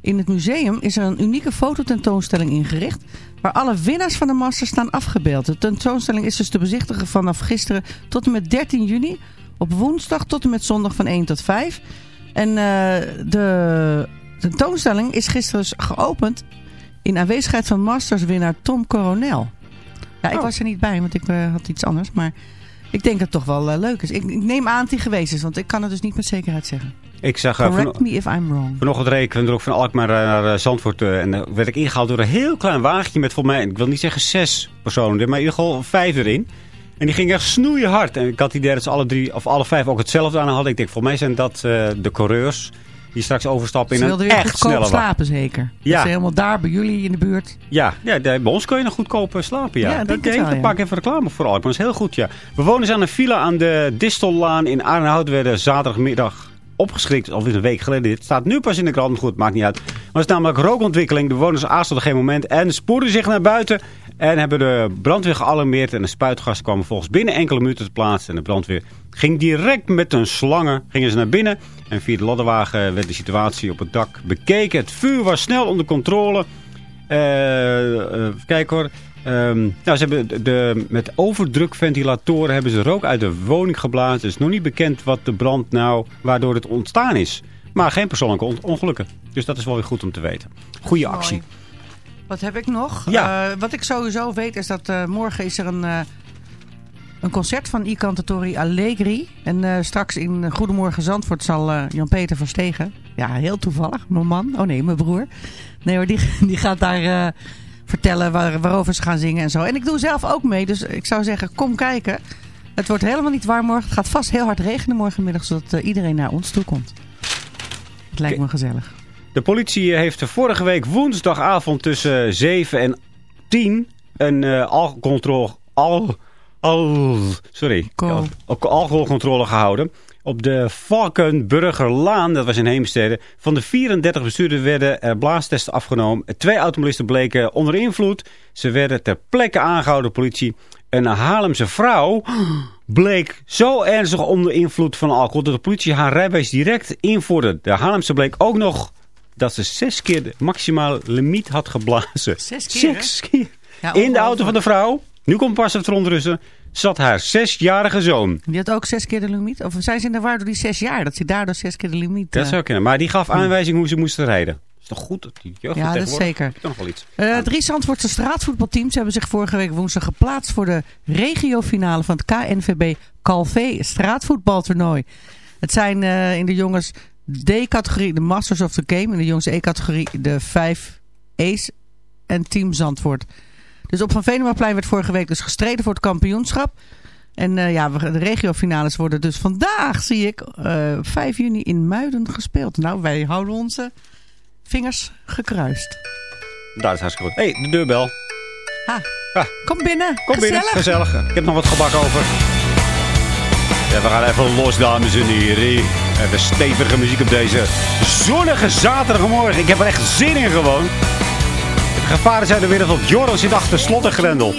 in het museum is er een unieke fototentoonstelling ingericht. Waar alle winnaars van de Masters staan afgebeeld. De tentoonstelling is dus te bezichtigen vanaf gisteren tot en met 13 juni. Op woensdag tot en met zondag van 1 tot 5. En de tentoonstelling is gisteren dus geopend in aanwezigheid van Masters-winnaar Tom Coronel. Ja, ik Oh. was er niet bij, want ik had iets anders. Maar ik denk dat het toch wel eh, leuk is. Ik, ik neem aan dat hij geweest is, want ik kan het dus niet met zekerheid zeggen. Ik zag uh, Correct me if I'm wrong. vanochtend reed ik er ook van Alkmaar eh, naar Zandvoort. En dan werd ik ingehaald door een heel klein wagentje met volgens mij, ik wil niet zeggen zes personen, maar in ieder geval vijf erin. En die ging echt snoeien hard. En ik had die idee dat ze alle drie, of alle vijf ook hetzelfde aan hadden. Ik denk, volgens mij zijn dat uh, de coureurs die straks overstappen in een weer echt snelle slapen zeker. Ja. Ze helemaal daar bij jullie in de buurt. Ja, ja bij ons kun je nog goedkoop eh, slapen. Ja, Ja, dat denk ik. ja. pak ik even reclame voor Alkmaar. Dat is heel goed, ja. Bewoners aan een villa aan de Distellaan in Arnhout werden zaterdagmiddag opgeschrikt. Alweer een week geleden. Dit staat nu pas in de krant. Goed, maakt niet uit. Maar het is namelijk rookontwikkeling. De bewoners aarzelden geen moment en spoerden zich naar buiten. En hebben de brandweer gealarmeerd. En de spuitgas kwam volgens binnen enkele minuten te plaatsen. En de brandweer ging direct met hun slangen gingen ze naar binnen. En via de ladderwagen werd de situatie op het dak bekeken. Het vuur was snel onder controle. Eh, eh, kijk hoor. Ehm, nou, ze hebben de, de- met overdrukventilatoren hebben ze rook uit de woning geblazen. Het is nog niet bekend wat de brand nou, waardoor het ontstaan is. Maar geen persoonlijke on- ongelukken. Dus dat is wel weer goed om te weten. Goeie Mooi. actie. Wat heb ik nog? Ja. Eh, wat ik sowieso weet is dat morgen is er een, een concert van I Cantatori Allegri. En eh, straks in Goedemorgen Zandvoort zal eh, Jan-Peter Verstegen... Ja, heel toevallig. Mijn man. Oh nee, mijn broer. Nee hoor, die, die gaat daar eh, vertellen waar, waarover ze gaan zingen en zo. En ik doe zelf ook mee. Dus ik zou zeggen, kom kijken. Het wordt helemaal niet warm morgen. Het gaat vast heel hard regenen morgenmiddag. Zodat iedereen naar ons toe komt. Het lijkt me gezellig. De politie heeft vorige week woensdagavond tussen 7 en 10 een alcoholcontrole... Al, al, sorry. Al- alcoholcontrole gehouden. Op de Valkenburgerlaan, dat was in Heemstede. Van de 34 bestuurders werden er blaastesten afgenomen. Twee automobilisten bleken onder invloed. Ze werden ter plekke aangehouden, de politie. Een Haarlemse vrouw bleek zo ernstig onder invloed van alcohol... dat de politie haar rijbewijs direct invoerde. De Haarlemse bleek ook nog dat ze zes keer de maximale limiet had geblazen. Zes keer? Zes keer. Ja, In de auto van de vrouw, nu komt pas het verontrusten, zat haar zesjarige zoon. Die had ook zes keer de limiet? Of zijn ze in de war door die zes jaar? Dat ze daardoor zes keer de limiet... Dat eh, zou kunnen. Maar die gaf aanwijzing hoe ze moesten rijden. is toch goed dat die jeugd Ja, dat is zeker. Nog wel iets. Eh, drie Zandvoortse straatvoetbalteams hebben zich vorige week woensdag geplaatst voor de regiofinale van het KNVB Calvé straatvoetbaltoernooi. Het zijn eh, in de jongens D-categorie de Masters of the Game. In de jongens E-categorie de 5 Ace en Team Zandvoort. Dus op Van Venemaplein werd vorige week dus gestreden voor het kampioenschap. En eh, ja, de regiofinales worden dus vandaag, zie ik, eh 5 juni in Muiden gespeeld. Nou, wij houden onze vingers gekruist. Dat is hartstikke goed. Hé, hey, de deurbel. Ha, Ah, kom binnen. kom binnen. Gezellig. Gezellig. Ik heb nog wat gebak over. Ja, we gaan even los, dames en heren. Even stevige muziek op deze zonnige zaterdagmorgen. Ik heb er echt zin in gewoon. Is uit de wereld. Joran zit achter slot en grendel.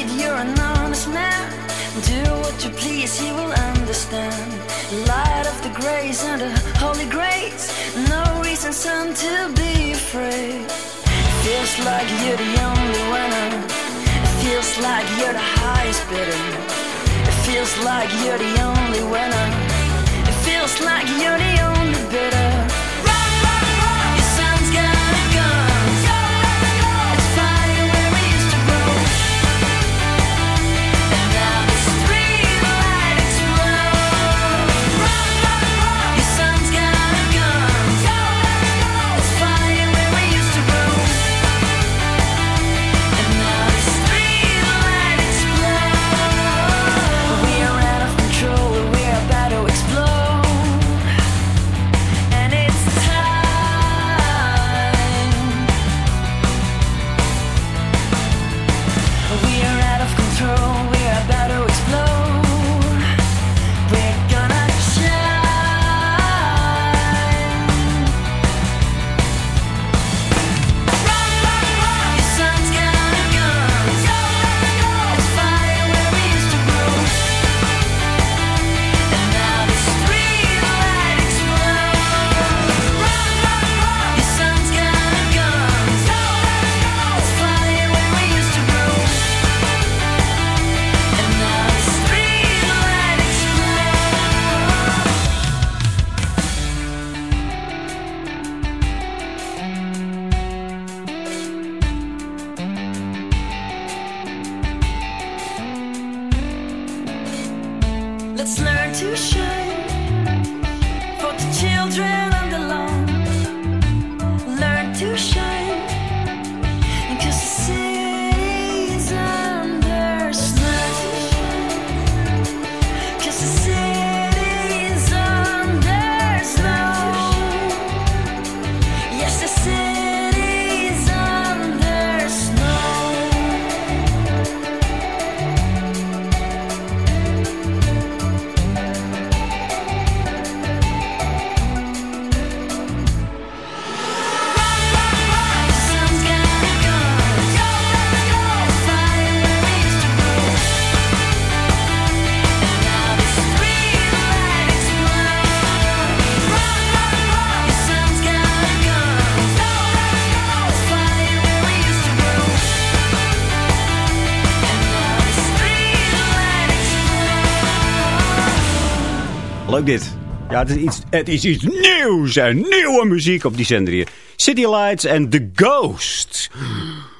Dit. Ja, het is iets, het is iets nieuws en nieuwe muziek op die zender hier. City Lights en The Ghost.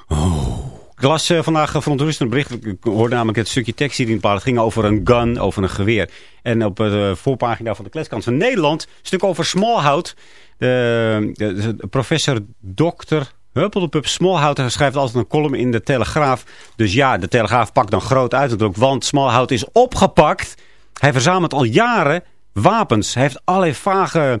Oh. Ik las eh, vandaag een verontrustend bericht. Ik hoorde namelijk het stukje tekst hier in het plaat. Ging over een gun, over een geweer. En op de voorpagina van de Kleskant van Nederland... stuk over smallhout. De, professor dokter Huppeldepup Smallhout schrijft altijd een column in de Telegraaf. Dus ja, de Telegraaf pakt dan groot uit. Want Smallhout is opgepakt. Hij verzamelt al jaren wapens. Hij heeft allerlei vage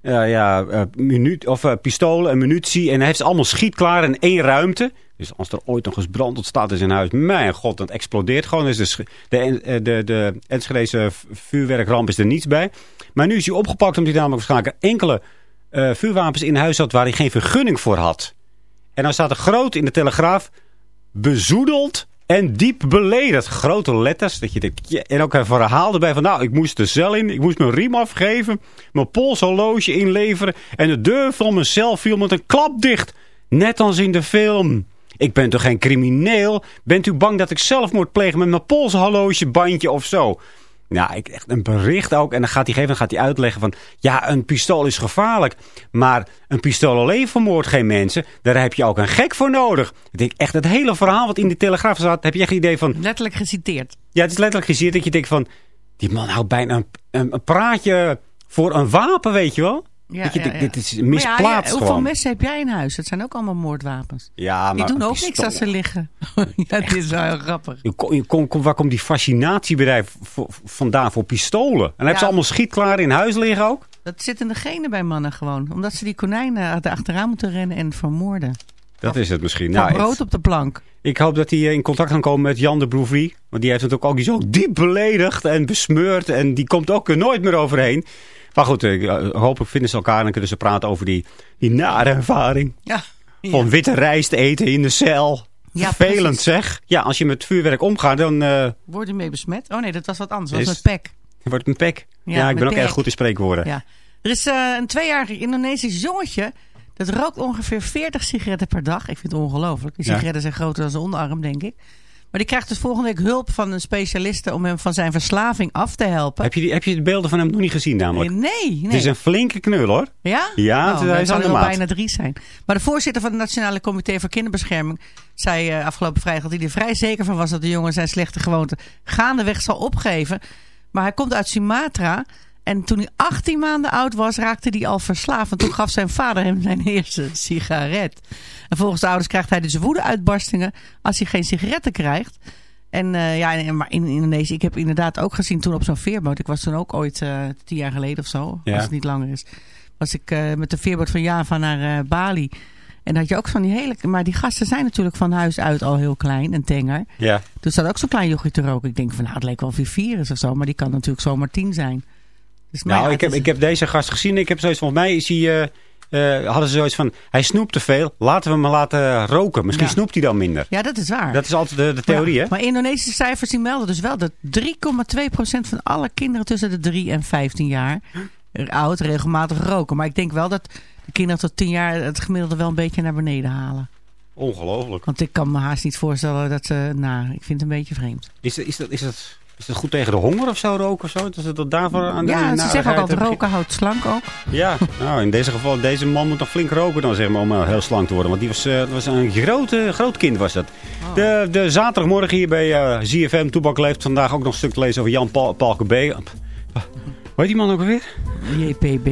eh, ja, eh, minuut, of, eh, pistolen en munitie. En hij heeft ze allemaal schietklaar in één ruimte. Dus als er ooit nog eens brand ontstaat in zijn huis. Mijn god, dat explodeert gewoon. Dus de, de, de, de Enschedeze vuurwerkramp is er niets bij. Maar nu is hij opgepakt omdat hij namelijk waarschijnlijk enkele vuurwapens in huis had waar hij geen vergunning voor had. En dan staat er groot in de Telegraaf... bezoedeld en diep beledigd. Grote letters. Dat je denkt, en ook een verhaal erbij van... nou, ik moest de cel in, ik moest mijn riem afgeven... mijn polshorloge inleveren... en de deur van mijn cel viel met een klap dicht. Net als in de film. Ik ben toch geen crimineel? Bent u bang dat ik zelfmoord pleeg met mijn polshorlogebandje of zo? Nou, ik, echt een bericht ook. En dan gaat hij geven, dan gaat hij uitleggen van... Ja, een pistool is gevaarlijk. Maar een pistool alleen vermoordt geen mensen. Daar heb je ook een gek voor nodig. Ik denk echt, het hele verhaal wat in die Telegraaf staat... heb je echt het idee van... Letterlijk geciteerd. Ja, het is letterlijk gezien dat je denkt van... Die man houdt bijna een, een, een praatje voor een wapen, weet je wel? Ja, dat je ja. dit is Maar misplaatst ja, hoeveel gewoon. messen heb jij in huis? Het zijn ook allemaal moordwapens. Ja, Die maar doen een ook niks als ze liggen. ja, dit is wel heel grappig. Je kom, je kom, kom- waar komt die fascinatiebedrijf vandaan voor pistolen? En hebben ze allemaal schietklaar in huis liggen ook? Dat zit in de genen bij mannen gewoon. Omdat ze die konijnen achteraan moeten rennen en vermoorden. Dat is het misschien. Van Nou, brood op de plank. ik hoop dat hij eh, in contact kan komen met Jan de Brouvie. Want die heeft het ook, ook die is ook diep beledigd en besmeurd. En die komt ook er nooit meer overheen. Maar goed, eh, hopelijk vinden ze elkaar en dan kunnen ze praten over die, die nare ervaring. Ja. Van witte rijst eten in de cel. Ja, Vervelend precies. zeg. Ja, als je met vuurwerk omgaat, dan eh, Word je mee besmet? Oh nee, dat was wat anders. Dat Is- was met pek. wordt een pek. Ja, Ja, ik ben ook erg goed in spreekwoorden. Ja. Er is eh, een tweejarig Indonesisch jongetje. Dat rookt ongeveer 40 sigaretten per dag. Ik vind het ongelooflijk. Die sigaretten zijn groter dan zijn onderarm, denk ik. Maar die krijgt dus volgende week hulp van een specialiste... om hem van zijn verslaving af te helpen. Heb je, die, heb je de beelden van hem nog niet gezien namelijk? Nee, nee. Het is een flinke knul hoor. Ja? Ja, oh, hij is aan de wel maat. bijna drie zijn. Maar de voorzitter van het Nationale Comité voor Kinderbescherming... zei eh, afgelopen vrijdag dat hij er vrij zeker van was... dat de jongen zijn slechte gewoonte gaandeweg zal opgeven. Maar hij komt uit Sumatra... En toen hij 18 maanden oud was, raakte hij al verslaafd. En toen gaf zijn vader hem zijn eerste sigaret. En volgens de ouders krijgt hij dus woede-uitbarstingen als hij geen sigaretten krijgt. En eh, ja, maar in Indonesië, ik heb inderdaad ook gezien toen op zo'n veerboot. Ik was toen ook ooit eh, tien jaar geleden of zo, Ja. als het niet langer is. Was ik eh, met de veerboot van Java naar Bali. En had je ook van die hele... Maar die gasten zijn natuurlijk van huis uit al heel klein en tenger. Ja. Dus zat ook zo'n klein jochie te roken. Ik denk van nou, het leek wel vier virus of zo. Maar die kan natuurlijk zomaar tien zijn. Dus, Nou, ik heb, is- ik heb deze gast gezien. Ik heb zoiets, volgens mij is hij, eh, eh, hadden ze zoiets van, hij snoept te veel. Laten we hem laten roken. Misschien Ja. snoept hij dan minder. Ja, dat is waar. Dat is altijd de, de theorie, maar, hè? Maar Indonesische cijfers die melden dus wel dat 3,2% van alle kinderen tussen de 3 en 15 jaar oud regelmatig roken. Maar ik denk wel dat de kinderen tot 10 jaar het gemiddelde wel een beetje naar beneden halen. Ongelooflijk. Want ik kan me haast niet voorstellen dat ze... Nou, ik vind het een beetje vreemd. Is, is, dat, is, dat, is dat goed tegen de honger of zo, roken of zo? Dat ze dat daarvoor aan de Ja, ze zeggen ook altijd roken houdt slank ook. Ja, nou in deze geval, deze man moet nog flink roken dan zeg maar om eh, heel slank te worden. Want die was, eh, was een grote, groot kind was dat. Oh. De, de zaterdagmorgen hier bij eh ZFM Toebak leeft vandaag ook nog een stuk te lezen over Jan Paul, Palke B. Hoe heet die man ook alweer? JPB.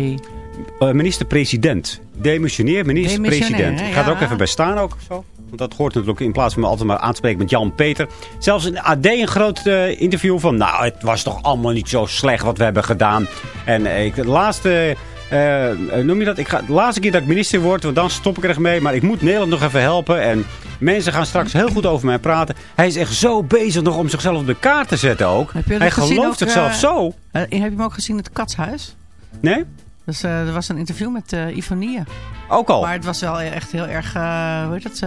Minister-president. Demissioneer minister-president. Demissionair, hè? Ik ga er Ja. ook even bij staan ook. Zo. Want dat hoort natuurlijk in plaats van me altijd maar aan te spreken met Jan Peter. Zelfs in AD een groot eh, interview van... Nou, het was toch allemaal niet zo slecht wat we hebben gedaan. En eh, ik, de laatste... eh, noem je dat? Ik ga, de laatste keer dat ik minister word, want dan stop ik er echt mee. Maar ik moet Nederland nog even helpen. En mensen gaan straks heel goed over mij praten. Hij is echt zo bezig nog om zichzelf op de kaart te zetten ook. Heb je dat Hij gelooft ook, zichzelf zo. Heb je hem ook gezien in het Katshuis? Nee? Dus eh, er was een interview met eh Ivonie. Ook al. Maar het was wel echt heel erg, eh, hoe heet dat,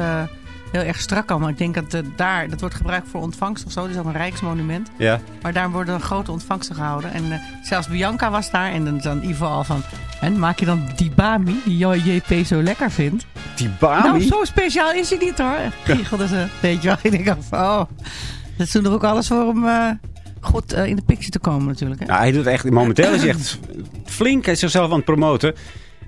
heel erg strak allemaal. Ik denk dat daar, dat wordt gebruikt voor ontvangst of zo. Dat is ook een rijksmonument. Ja. Maar daar worden grote ontvangsten gehouden. En zelfs Bianca was daar. En dan, dan Ivo al van, en maak je dan die Bami, die jouw JP zo lekker vindt? Die Bami? Nou, zo speciaal is hij niet hoor. Giechelde ze. Weet je wel, ik denk van, oh. Dat is toen er ook alles voor eh, goed eh, in de picture te komen natuurlijk. Hè? Nou, hij doet echt, momenteel is hij echt flink zichzelf aan het promoten.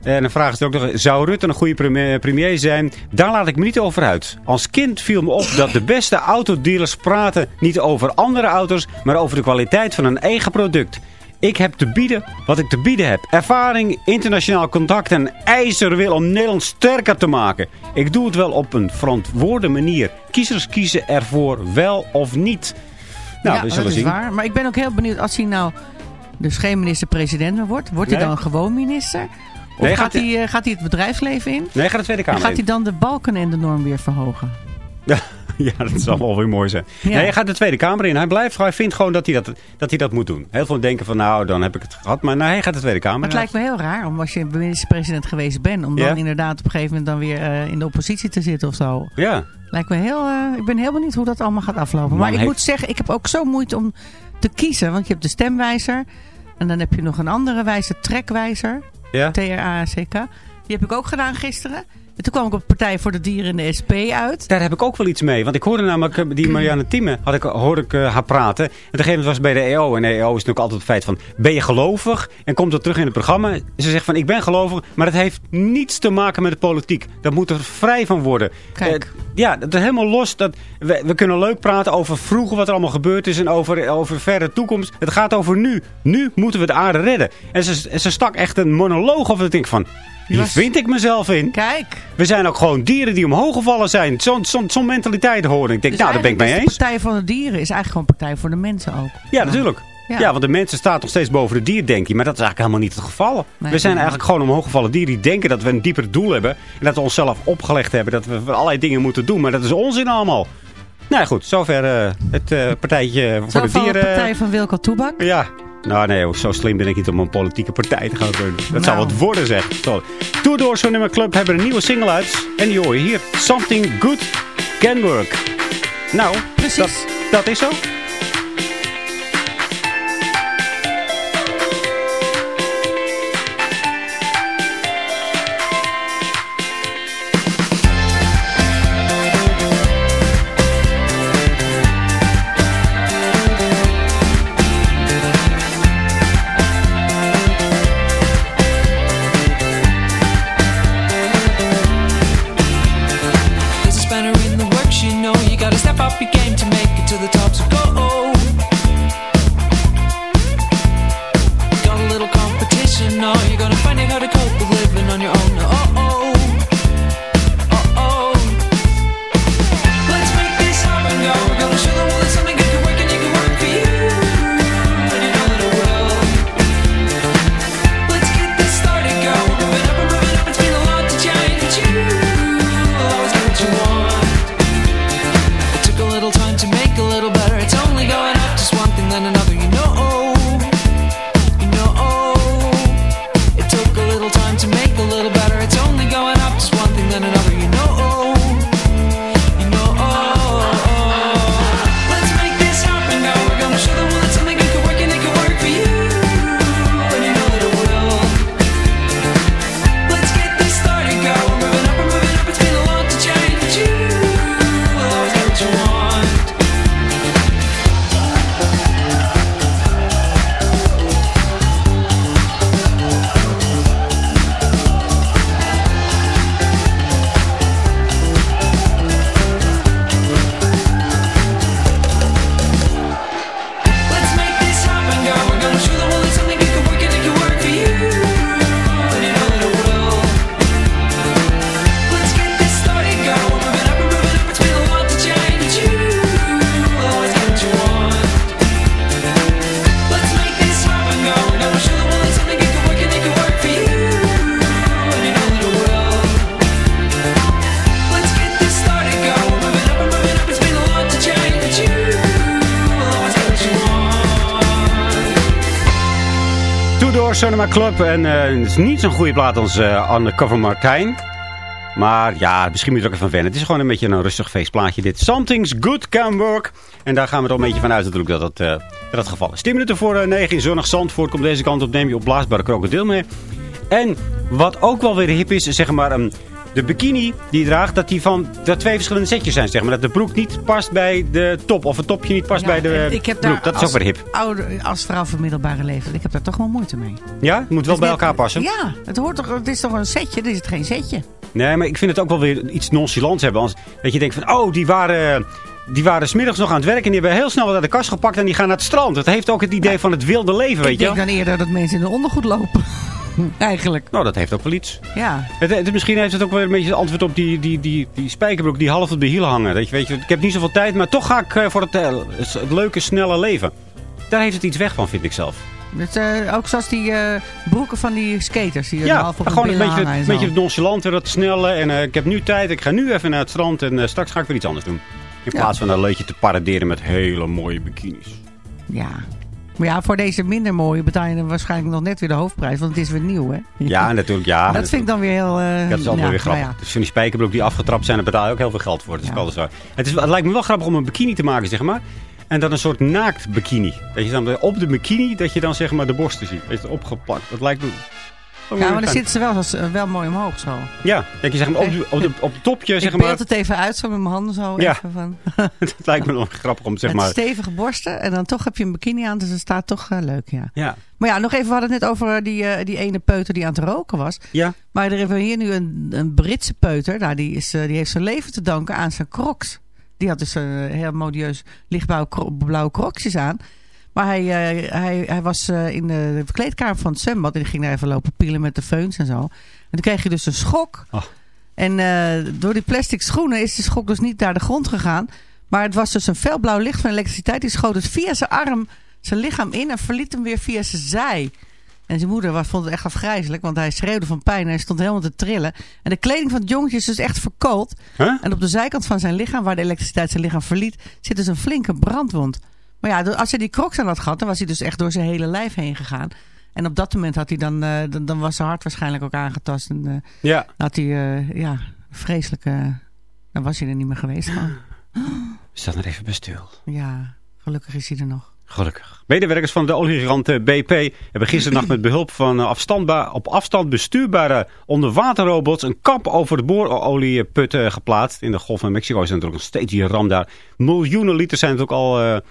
En dan vragen ze ook nog, zou Rutte een goede premier, premier zijn? Daar laat ik me niet over uit. Als kind viel me op dat de beste autodealers praten niet over andere auto's, maar over de kwaliteit van hun eigen product. Ik heb te bieden wat ik te bieden heb. Ervaring, internationaal contact en ijzer wil om Nederland sterker te maken. Ik doe het wel op een verantwoorde manier. Kiezers kiezen ervoor wel of niet. Nou, ja, we dat zullen is zien. waar. Maar ik ben ook heel benieuwd als hij nou dus geen minister-president meer wordt. Wordt hij dan gewoon minister? Of Nee, gaat, gaat hij- eh, gaat hij het bedrijfsleven in? Nee, ga de Tweede En Kamer gaat in. hij dan de balken en de norm weer verhogen? Ja, ja, dat zal wel weer mooi zijn. Ja. Nee, hij gaat de Tweede Kamer in. Hij blijft hij vindt gewoon dat hij dat, dat hij dat moet doen. Heel veel denken van, nou, dan heb ik het gehad. Maar nee, hij gaat de Tweede Kamer in. het lijkt me heel raar om als je minister-president geweest bent... om dan Ja. inderdaad op een gegeven moment dan weer eh, in de oppositie te zitten of zo. Ja, Lijkt me heel, eh, ik ben heel benieuwd hoe dat allemaal gaat aflopen. Man maar ik heeft- moet zeggen, ik heb ook zo moeite om te kiezen. Want je hebt de stemwijzer. En dan heb je nog een andere wijzer, trekwijzer. ja. T-R-A-C-K. Die heb ik ook gedaan gisteren. En toen kwam ik op Partij voor de Dieren in de SP uit. Daar heb ik ook wel iets mee. Want ik hoorde namelijk eh, die Marianne Thieme, had ik, hoorde ik eh, haar praten. En op een gegeven moment was bij de EO. En de EO is natuurlijk altijd het feit van, ben je gelovig? En komt dat terug in het programma. En ze zegt van, ik ben gelovig. Maar het heeft niets te maken met de politiek. Dat moet er vrij van worden. Kijk. Eh, ja, dat is helemaal los. Dat, we, we kunnen leuk praten over vroeger wat er allemaal gebeurd is. En over, over verre toekomst. Het gaat over nu. Nu moeten we de aarde redden. En ze, ze stak echt een monoloog over. Ik denk van, hier was- vind ik mezelf in. Kijk. We zijn ook gewoon dieren die omhoog gevallen zijn. Zo'n zo'n zo'n mentaliteit horen. Ik denk, Dus nou, daar ben ik mee eens. de Partij van de Dieren is eigenlijk gewoon Partij voor de Mensen ook. Ja, natuurlijk. Ja. Ja. want de mensen staan nog steeds boven de dier, denk je. Maar dat is eigenlijk helemaal niet het geval. Nee, we zijn nee. eigenlijk gewoon omhooggevallen dieren die denken dat we een dieper doel hebben. En dat we onszelf opgelegd hebben dat we allerlei dingen moeten doen. Maar dat is onzin allemaal. Nou ja, goed, zover eh, het eh, partijtje voor de van de dieren. Partij van Wilco Toebak. Ja. Nou nee, zo slim ben ik niet om een politieke partij te gaan doen. Dat zou Nou. wat worden, zeg. Zo. Tour Doors van Nummer Club hebben een nieuwe single uit. En die hoor je hier. Something Good Can Work. Nou, Precies. Dat, dat is zo. Club. En eh, het is niet zo'n goede plaat als eh Undercover Martijn. Maar ja, misschien moet je er ook even van wennen. Het is gewoon een beetje een rustig feestplaatje dit. Something's good can work. En daar gaan we er een beetje van uit dat dat, eh, dat het geval is. 10 minuten voor eh, 9 in zonnig Zandvoort. Komt deze kant op, neem je opblaasbare krokodil mee. En wat ook wel weer hip is, zeg maar... ehm, de bikini die je draagt, dat die van dat twee verschillende setjes zijn. Zeg maar. Dat de broek niet past bij de top. Of het topje niet past Ja, bij de en ik heb daar broek. Dat is ook weer hip. Ouder, als vrouw van middelbare leeftijd, ik heb daar toch wel moeite mee. Ja, het moet wel bij elkaar passen. Ja, het, hoort toch, het is toch een setje, dit is het geen setje. Nee, maar ik vind het ook wel weer iets nonchalants hebben. Als, dat je denkt van, oh, die waren, die waren smiddags nog aan het werk... en die hebben heel snel wat uit de kast gepakt en die gaan naar het strand. Dat heeft ook het idee van het wilde leven, weet ik je denk wel. dan eerder dat mensen in de ondergoed lopen. Eigenlijk, Nou, dat heeft ook wel iets. ja. Het, het- misschien heeft het ook wel een beetje het antwoord op die, die, die, die spijkerbroek die half op de hiel hangen. Dat je, weet je, ik heb niet zoveel tijd, maar toch ga ik eh, voor het, eh, het leuke, snelle leven. Daar heeft het iets weg van, vind ik zelf. Het, eh, ook zoals die eh, broeken van die skaters. Die Ja, half op gewoon een beetje, het, beetje het nonchalante, dat snelle. En eh, ik heb nu tijd, ik ga nu even naar het strand en straks ga ik weer iets anders doen. In Ja. plaats van een leutje te paraderen met hele mooie bikinis. Ja. Maar ja, voor deze minder mooie betaal je waarschijnlijk nog net weer de hoofdprijs. Want het is weer nieuw, hè? Ja, natuurlijk. Ja, Dat vind ik dan weer heel... Dat is ja, weer grappig. nou Dus van die spijkerbroek die afgetrapt zijn, daar betaal je ook heel veel geld voor. Dat is wel zo. Het, is, het lijkt me wel grappig om een bikini te maken, zeg maar. En dan een soort naakt bikini. Dat je dan op de bikini, dat je dan zeg maar de borsten ziet. Weet je, opgeplakt. Dat lijkt me... ja. ja, maar dan zitten ze wel, als- eh, wel mooi omhoog zo. Ja, dat je zeg maar op, op, de, op het topje, zeg ik beeld het even uit zo met mijn handen zo. Ja. Even van. dat lijkt me wel grappig om zeg Met maar... stevige borsten. En dan toch heb je een bikini aan. Dus het staat toch eh, leuk, ja. Ja, Maar ja, nog even, we hadden het net over die, eh, die ene peuter die aan het roken was. ja. Maar er hebben we hier nu een, een Britse peuter. Nou, die, is, die heeft zijn leven te danken aan zijn crocs. Die had dus een heel modieus lichtblauwe crocsjes aan. Maar hij, eh, hij, hij was eh, in de kleedkamer van het zwembad. En die ging daar even lopen pielen met de feuns en zo. En toen kreeg je dus een schok. Oh. En eh, door die plastic schoenen is de schok dus niet naar de grond gegaan. Maar het was dus een felblauw licht van elektriciteit. Die schoot dus via zijn arm zijn lichaam in en verliet hem weer via zijn zij. En zijn moeder was, vond het echt afgrijzelijk, want hij schreeuwde van pijn. Hij stond helemaal te trillen. En de kleding van het jongetje is dus echt verkoold. Huh? En op de zijkant van zijn lichaam, waar de elektriciteit zijn lichaam verliet, zit dus een flinke brandwond. Maar ja, als hij die crocs aan had gehad, dan was hij dus echt door zijn hele lijf heen gegaan. En op dat moment had hij dan, eh, dan, dan was zijn hart waarschijnlijk ook aangetast. En eh, Ja. had hij, eh, ja, vreselijke, dan was hij er niet meer geweest. gewoon. Sta er even bij stil. Ja, gelukkig is hij er nog. Gelukkig. Medewerkers van de oliegigant BP hebben gisternacht met behulp van afstandbaar, op afstand bestuurbare onderwaterrobots een kap over de boorolieputten geplaatst. In de Golf van Mexico is er natuurlijk nog steeds die ram daar. Miljoenen liters zijn het ook al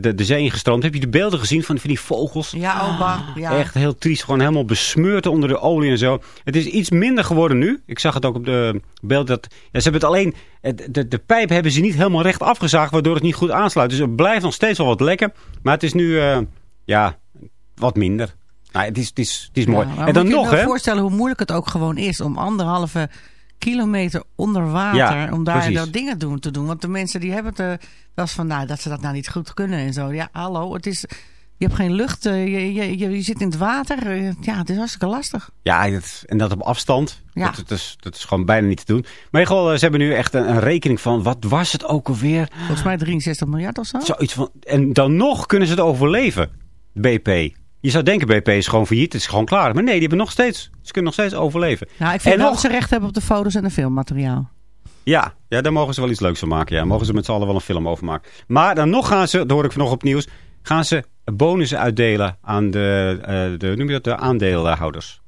de, de zee ingestroomd. Heb je de beelden gezien van, van die vogels? Ja, opa. Ja. Echt heel triest. Gewoon helemaal besmeurd onder de olie en zo. Het is iets minder geworden nu. Ik zag het ook op de beeld. Dat, ja, ze hebben het alleen... De, de pijp hebben ze niet helemaal recht afgezaagd. Waardoor het niet goed aansluit. Dus het blijft nog steeds wel wat lekker. Maar het is nu... eh, ja, wat minder. Nou, het is, het is, het is mooi. Ja, en dan moet je nog, je hè? voorstellen hoe moeilijk het ook gewoon is om anderhalve kilometer onder water, Ja, om daar precies. dat dingen doen, te doen. Want de mensen die hebben het er wel eens van, nou, dat ze dat nou niet goed kunnen en zo. Ja, hallo, het is, je hebt geen lucht, eh, je, je, je, je zit in het water. eh, Ja, het is hartstikke lastig. Ja, dat, en dat op afstand. Ja. Dat, dat, is, dat is gewoon bijna niet te doen. Maar in ieder geval, eh, ze hebben nu echt een, een rekening van... Wat was het ook alweer? Volgens mij 63 miljard of zo. Zoiets van... En dan nog kunnen ze het overleven. BP. Je zou denken, BP is gewoon failliet. Het is gewoon klaar. Maar nee, die hebben nog steeds... Ze kunnen nog steeds overleven. Ja, ik vind en wel nog, dat ze recht hebben op de foto's en de filmmateriaal. ja, ja, daar mogen ze wel iets leuks van maken. Ja, mogen ze met z'n allen wel een film over maken. Maar dan nog gaan ze, dat hoor ik nog op nieuws... Gaan ze bonussen uitdelen aan de, eh, de, noem je dat, de aandeelhouders.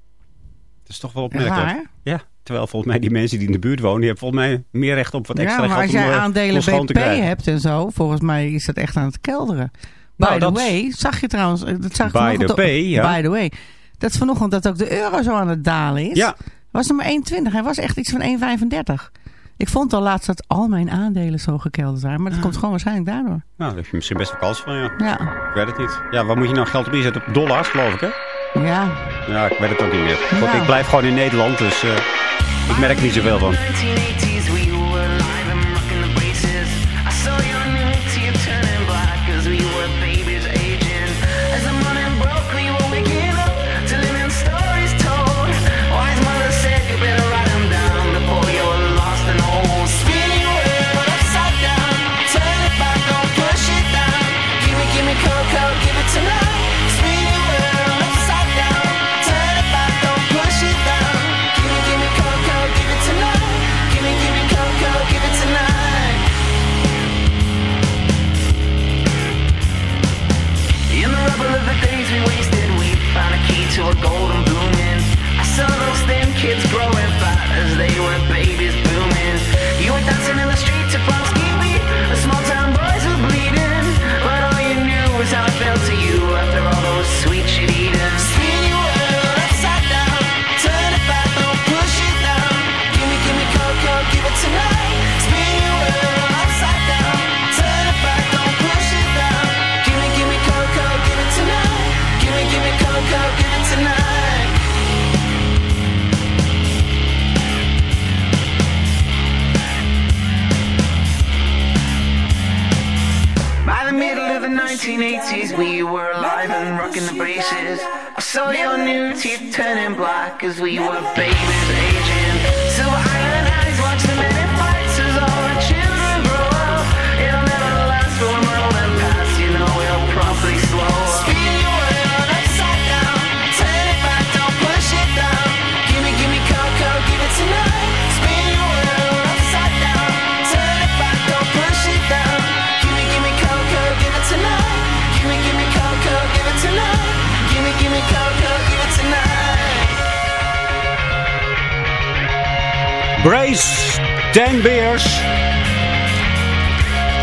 Dat is toch wel opmerkelijk. Raar. Ja, terwijl volgens mij die mensen die in de buurt wonen... die hebben volgens mij meer recht op wat extra ja, maar geld als jij eh, aandelen om BP hebt en zo, volgens mij is dat echt aan het kelderen. By Nou, the dat- way, zag je trouwens, eh, dat zag ik By vanochtend the ook- way, ja. By the way, dat is vanochtend dat ook de euro zo aan het dalen is. Ja. Was er maar 1,20. Hij was echt iets van 1,35. Ik vond al laatst dat al mijn aandelen zo gekelderd waren. Maar dat komt gewoon waarschijnlijk daardoor. Nou, daar heb je misschien best wel kans van, ja. Ja. Ik weet het niet. Ja, waar moet je nou geld op inzetten? Op dollars, geloof ik, hè? Ja. Ja, ik weet het ook niet meer. Nou. ik blijf gewoon in Nederland, dus eh, ik merk niet zoveel van. because we Ten Beers.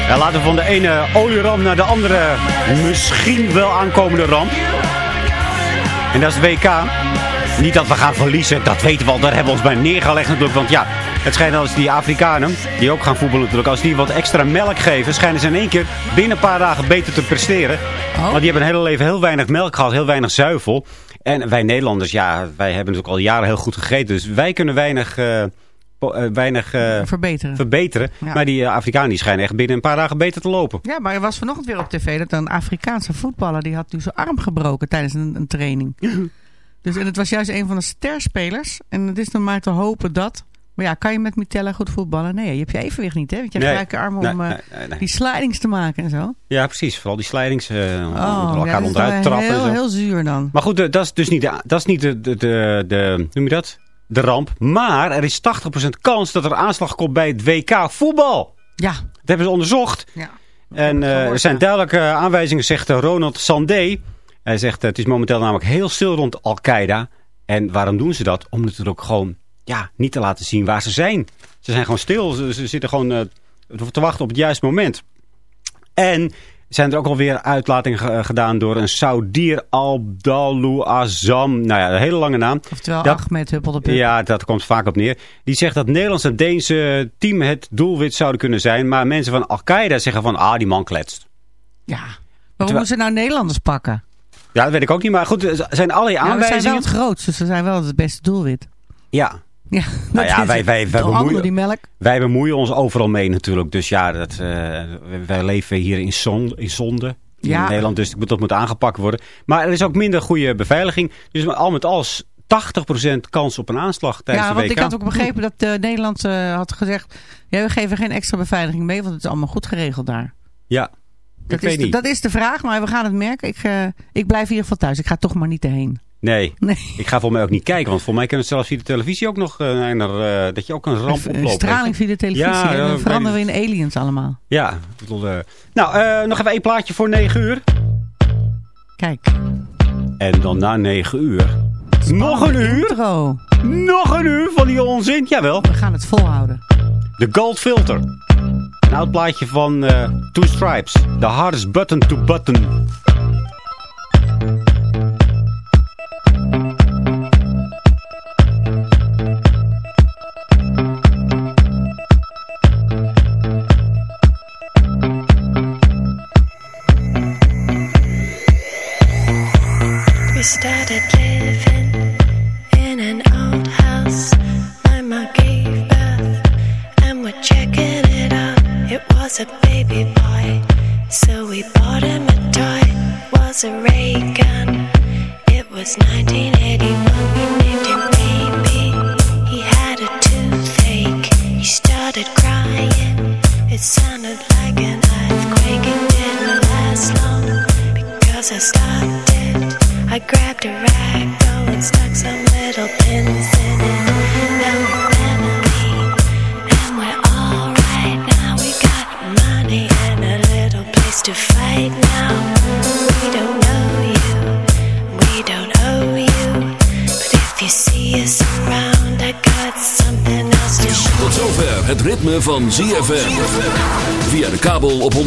Ja, laten we van de ene olieramp naar de andere misschien wel aankomende ramp. En dat is het WK. Niet dat we gaan verliezen, dat weten we al. Daar hebben we ons bij neergelegd natuurlijk. Want ja, het schijnt als die Afrikanen, die ook gaan voetballen natuurlijk. Als die wat extra melk geven, schijnen ze in één keer binnen een paar dagen beter te presteren. Want die hebben een hele leven heel weinig melk gehad, heel weinig zuivel. En wij Nederlanders, ja, wij hebben natuurlijk al jaren heel goed gegeten. Dus wij kunnen weinig... eh, weinig eh, Verbeteren. verbeteren. Ja. Maar die eh, Afrikanen die schijnen echt binnen een paar dagen beter te lopen. Ja, maar er was vanochtend weer op tv dat een Afrikaanse voetballer... die had nu zijn arm gebroken tijdens een, een training. dus, en het was juist een van de sterspelers. En het is dan maar te hopen dat... Maar ja, kan je met Mitella goed voetballen? Nee, je hebt je evenwicht niet, hè? Want je hebt gelijk je arm om eh, nee, nee, nee. die slidings te maken en zo. Ja, precies. Vooral die slijdings. eh onder Oh, elkaar dat is onderuit trappen. en heel, zo. heel zuur dan. Maar goed, eh, dat is dus niet, de, dat is niet de, de, de, de- noem je dat? De ramp. Maar er is 80% kans dat er aanslag komt bij het WK voetbal. Ja. Dat hebben ze onderzocht. ja. En eh, er zijn duidelijke aanwijzingen, zegt eh, Ronald Sandé. Hij zegt, eh, het is momenteel namelijk heel stil rond Al-Qaeda. En waarom doen ze dat? Om het ook gewoon ja, niet te laten zien waar ze zijn. Ze zijn gewoon stil. Ze, ze zitten gewoon te wachten op het juiste moment. En zijn er ook alweer uitlatingen ge- gedaan door een Saudir Abdalou Azam. Nou ja, een hele lange naam. Oftewel Dat- Ahmed Huppeldepup. Ja, dat komt vaak op neer. Die zegt dat Nederlands en Deense team het doelwit zouden kunnen zijn. Maar mensen van Al-Qaeda zeggen van, ah, die man kletst. Ja. Waarom Terwijl- moeten ze nou Nederlanders pakken? Ja, dat weet ik ook niet. Maar goed, zijn allerlei Ja, we zijn wel aanwijzingen. het grootste, dus we zijn wel het beste doelwit. Ja, Ja, Nou ja, wij- wij- wij bemoeien- die melk. wij bemoeien ons overal mee natuurlijk. Dus ja, dat, eh, wij- leven hier in, zon, in zonde. In Ja. Nederland, dus dat moet aangepakt worden. Maar er is ook minder goede beveiliging. Dus al met al is 80% kans op een aanslag tijdens Ja, de want WK. ik had ook begrepen dat uh, Nederland eh, had gezegd... Ja, we geven geen extra beveiliging mee, want het is allemaal goed geregeld daar. Ja, ik Dat, weet is, de, niet. dat is de vraag, maar we gaan het merken. Ik, eh, ik blijf in ieder geval thuis. Ik ga toch maar niet erheen. Nee. Nee. ik ga voor mij ook niet kijken. Want voor mij kan het zelfs via de televisie ook nog... eh, naar, eh, dat je ook een ramp oploopt. Straling via de televisie. Ja, en dan veranderen we in aliens allemaal. Ja, bedoel, eh, nou, nog even één plaatje voor 9 uur. Kijk. En dan na 9 uur... Nog een uur? Intro. Nog een uur van die onzin? Jawel. We gaan het volhouden. De Gold Filter. Een oud plaatje van Two Stripes. The hardest button to button. Started living in an old house. By my mom gave birth, and we're checking it out. It was a baby boy, so we bought him a toy. Was a ray gun. It was 1981. Van ZFM. Via de kabel op 104.5.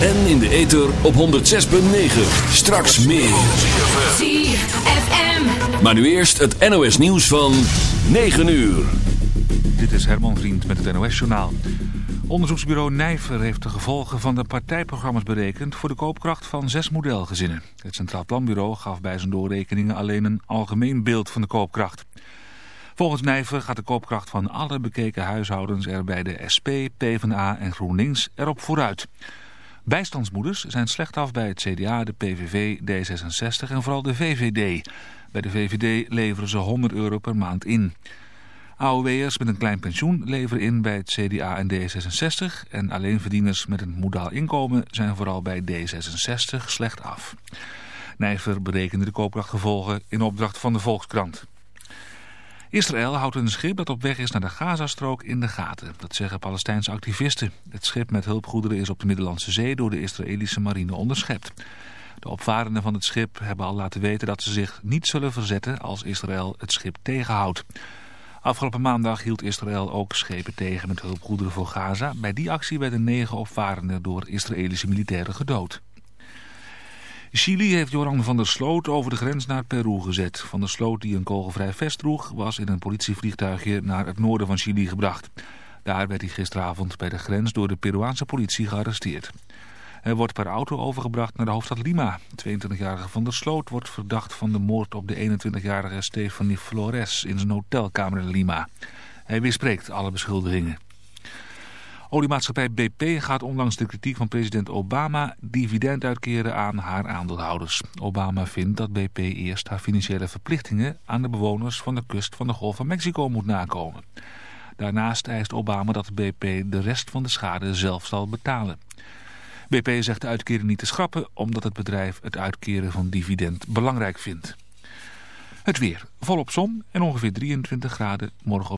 En in de ether op 106.9. Straks meer. ZFM. Maar nu eerst het NOS nieuws van 9 uur. Dit is Herman Vriend met het NOS-journaal. Onderzoeksbureau Nijver heeft de gevolgen van de partijprogramma's berekend... voor de koopkracht van zes modelgezinnen. Het Centraal Planbureau gaf bij zijn doorrekeningen alleen een algemeen beeld van de koopkracht. Volgens Nijver gaat de koopkracht van alle bekeken huishoudens er bij de SP, PvdA en GroenLinks erop vooruit. Bijstandsmoeders zijn slecht af bij het CDA, de PVV, D66 en vooral de VVD. Bij de VVD leveren ze 100 euro per maand in. AOW'ers met een klein pensioen leveren in bij het CDA en D66... en alleenverdieners met een modaal inkomen zijn vooral bij D66 slecht af. Nijver berekende de koopkrachtgevolgen in opdracht van de Volkskrant. Israël houdt een schip dat op weg is naar de Gazastrook in de gaten. Dat zeggen Palestijnse activisten. Het schip met hulpgoederen is op de Middellandse Zee door de Israëlische marine onderschept. De opvarenden van het schip hebben al laten weten dat ze zich niet zullen verzetten als Israël het schip tegenhoudt. Afgelopen maandag hield Israël ook schepen tegen met hulpgoederen voor Gaza. Bij die actie werden negen opvarenden door Israëlische militairen gedood. Chili heeft Joran van der Sloot over de grens naar Peru gezet. Van der Sloot, die een kogelvrij vest droeg, was in een politievliegtuigje naar het noorden van Chili gebracht. Daar werd hij gisteravond bij de grens door de Peruaanse politie gearresteerd. Hij wordt per auto overgebracht naar de hoofdstad Lima. De 22-jarige Van der Sloot wordt verdacht van de moord op de 21-jarige Stefanie Flores in zijn hotelkamer in Lima. Hij weerspreekt alle beschuldigingen. Oliemaatschappij BP gaat ondanks de kritiek van president Obama dividend uitkeren aan haar aandeelhouders. Obama vindt dat BP eerst haar financiële verplichtingen aan de bewoners van de kust van de Golf van Mexico moet nakomen. Daarnaast eist Obama dat BP de rest van de schade zelf zal betalen. BP zegt de uitkering niet te schrappen omdat het bedrijf het uitkeren van dividend belangrijk vindt. Het weer. Volop zon en ongeveer 23 graden morgen.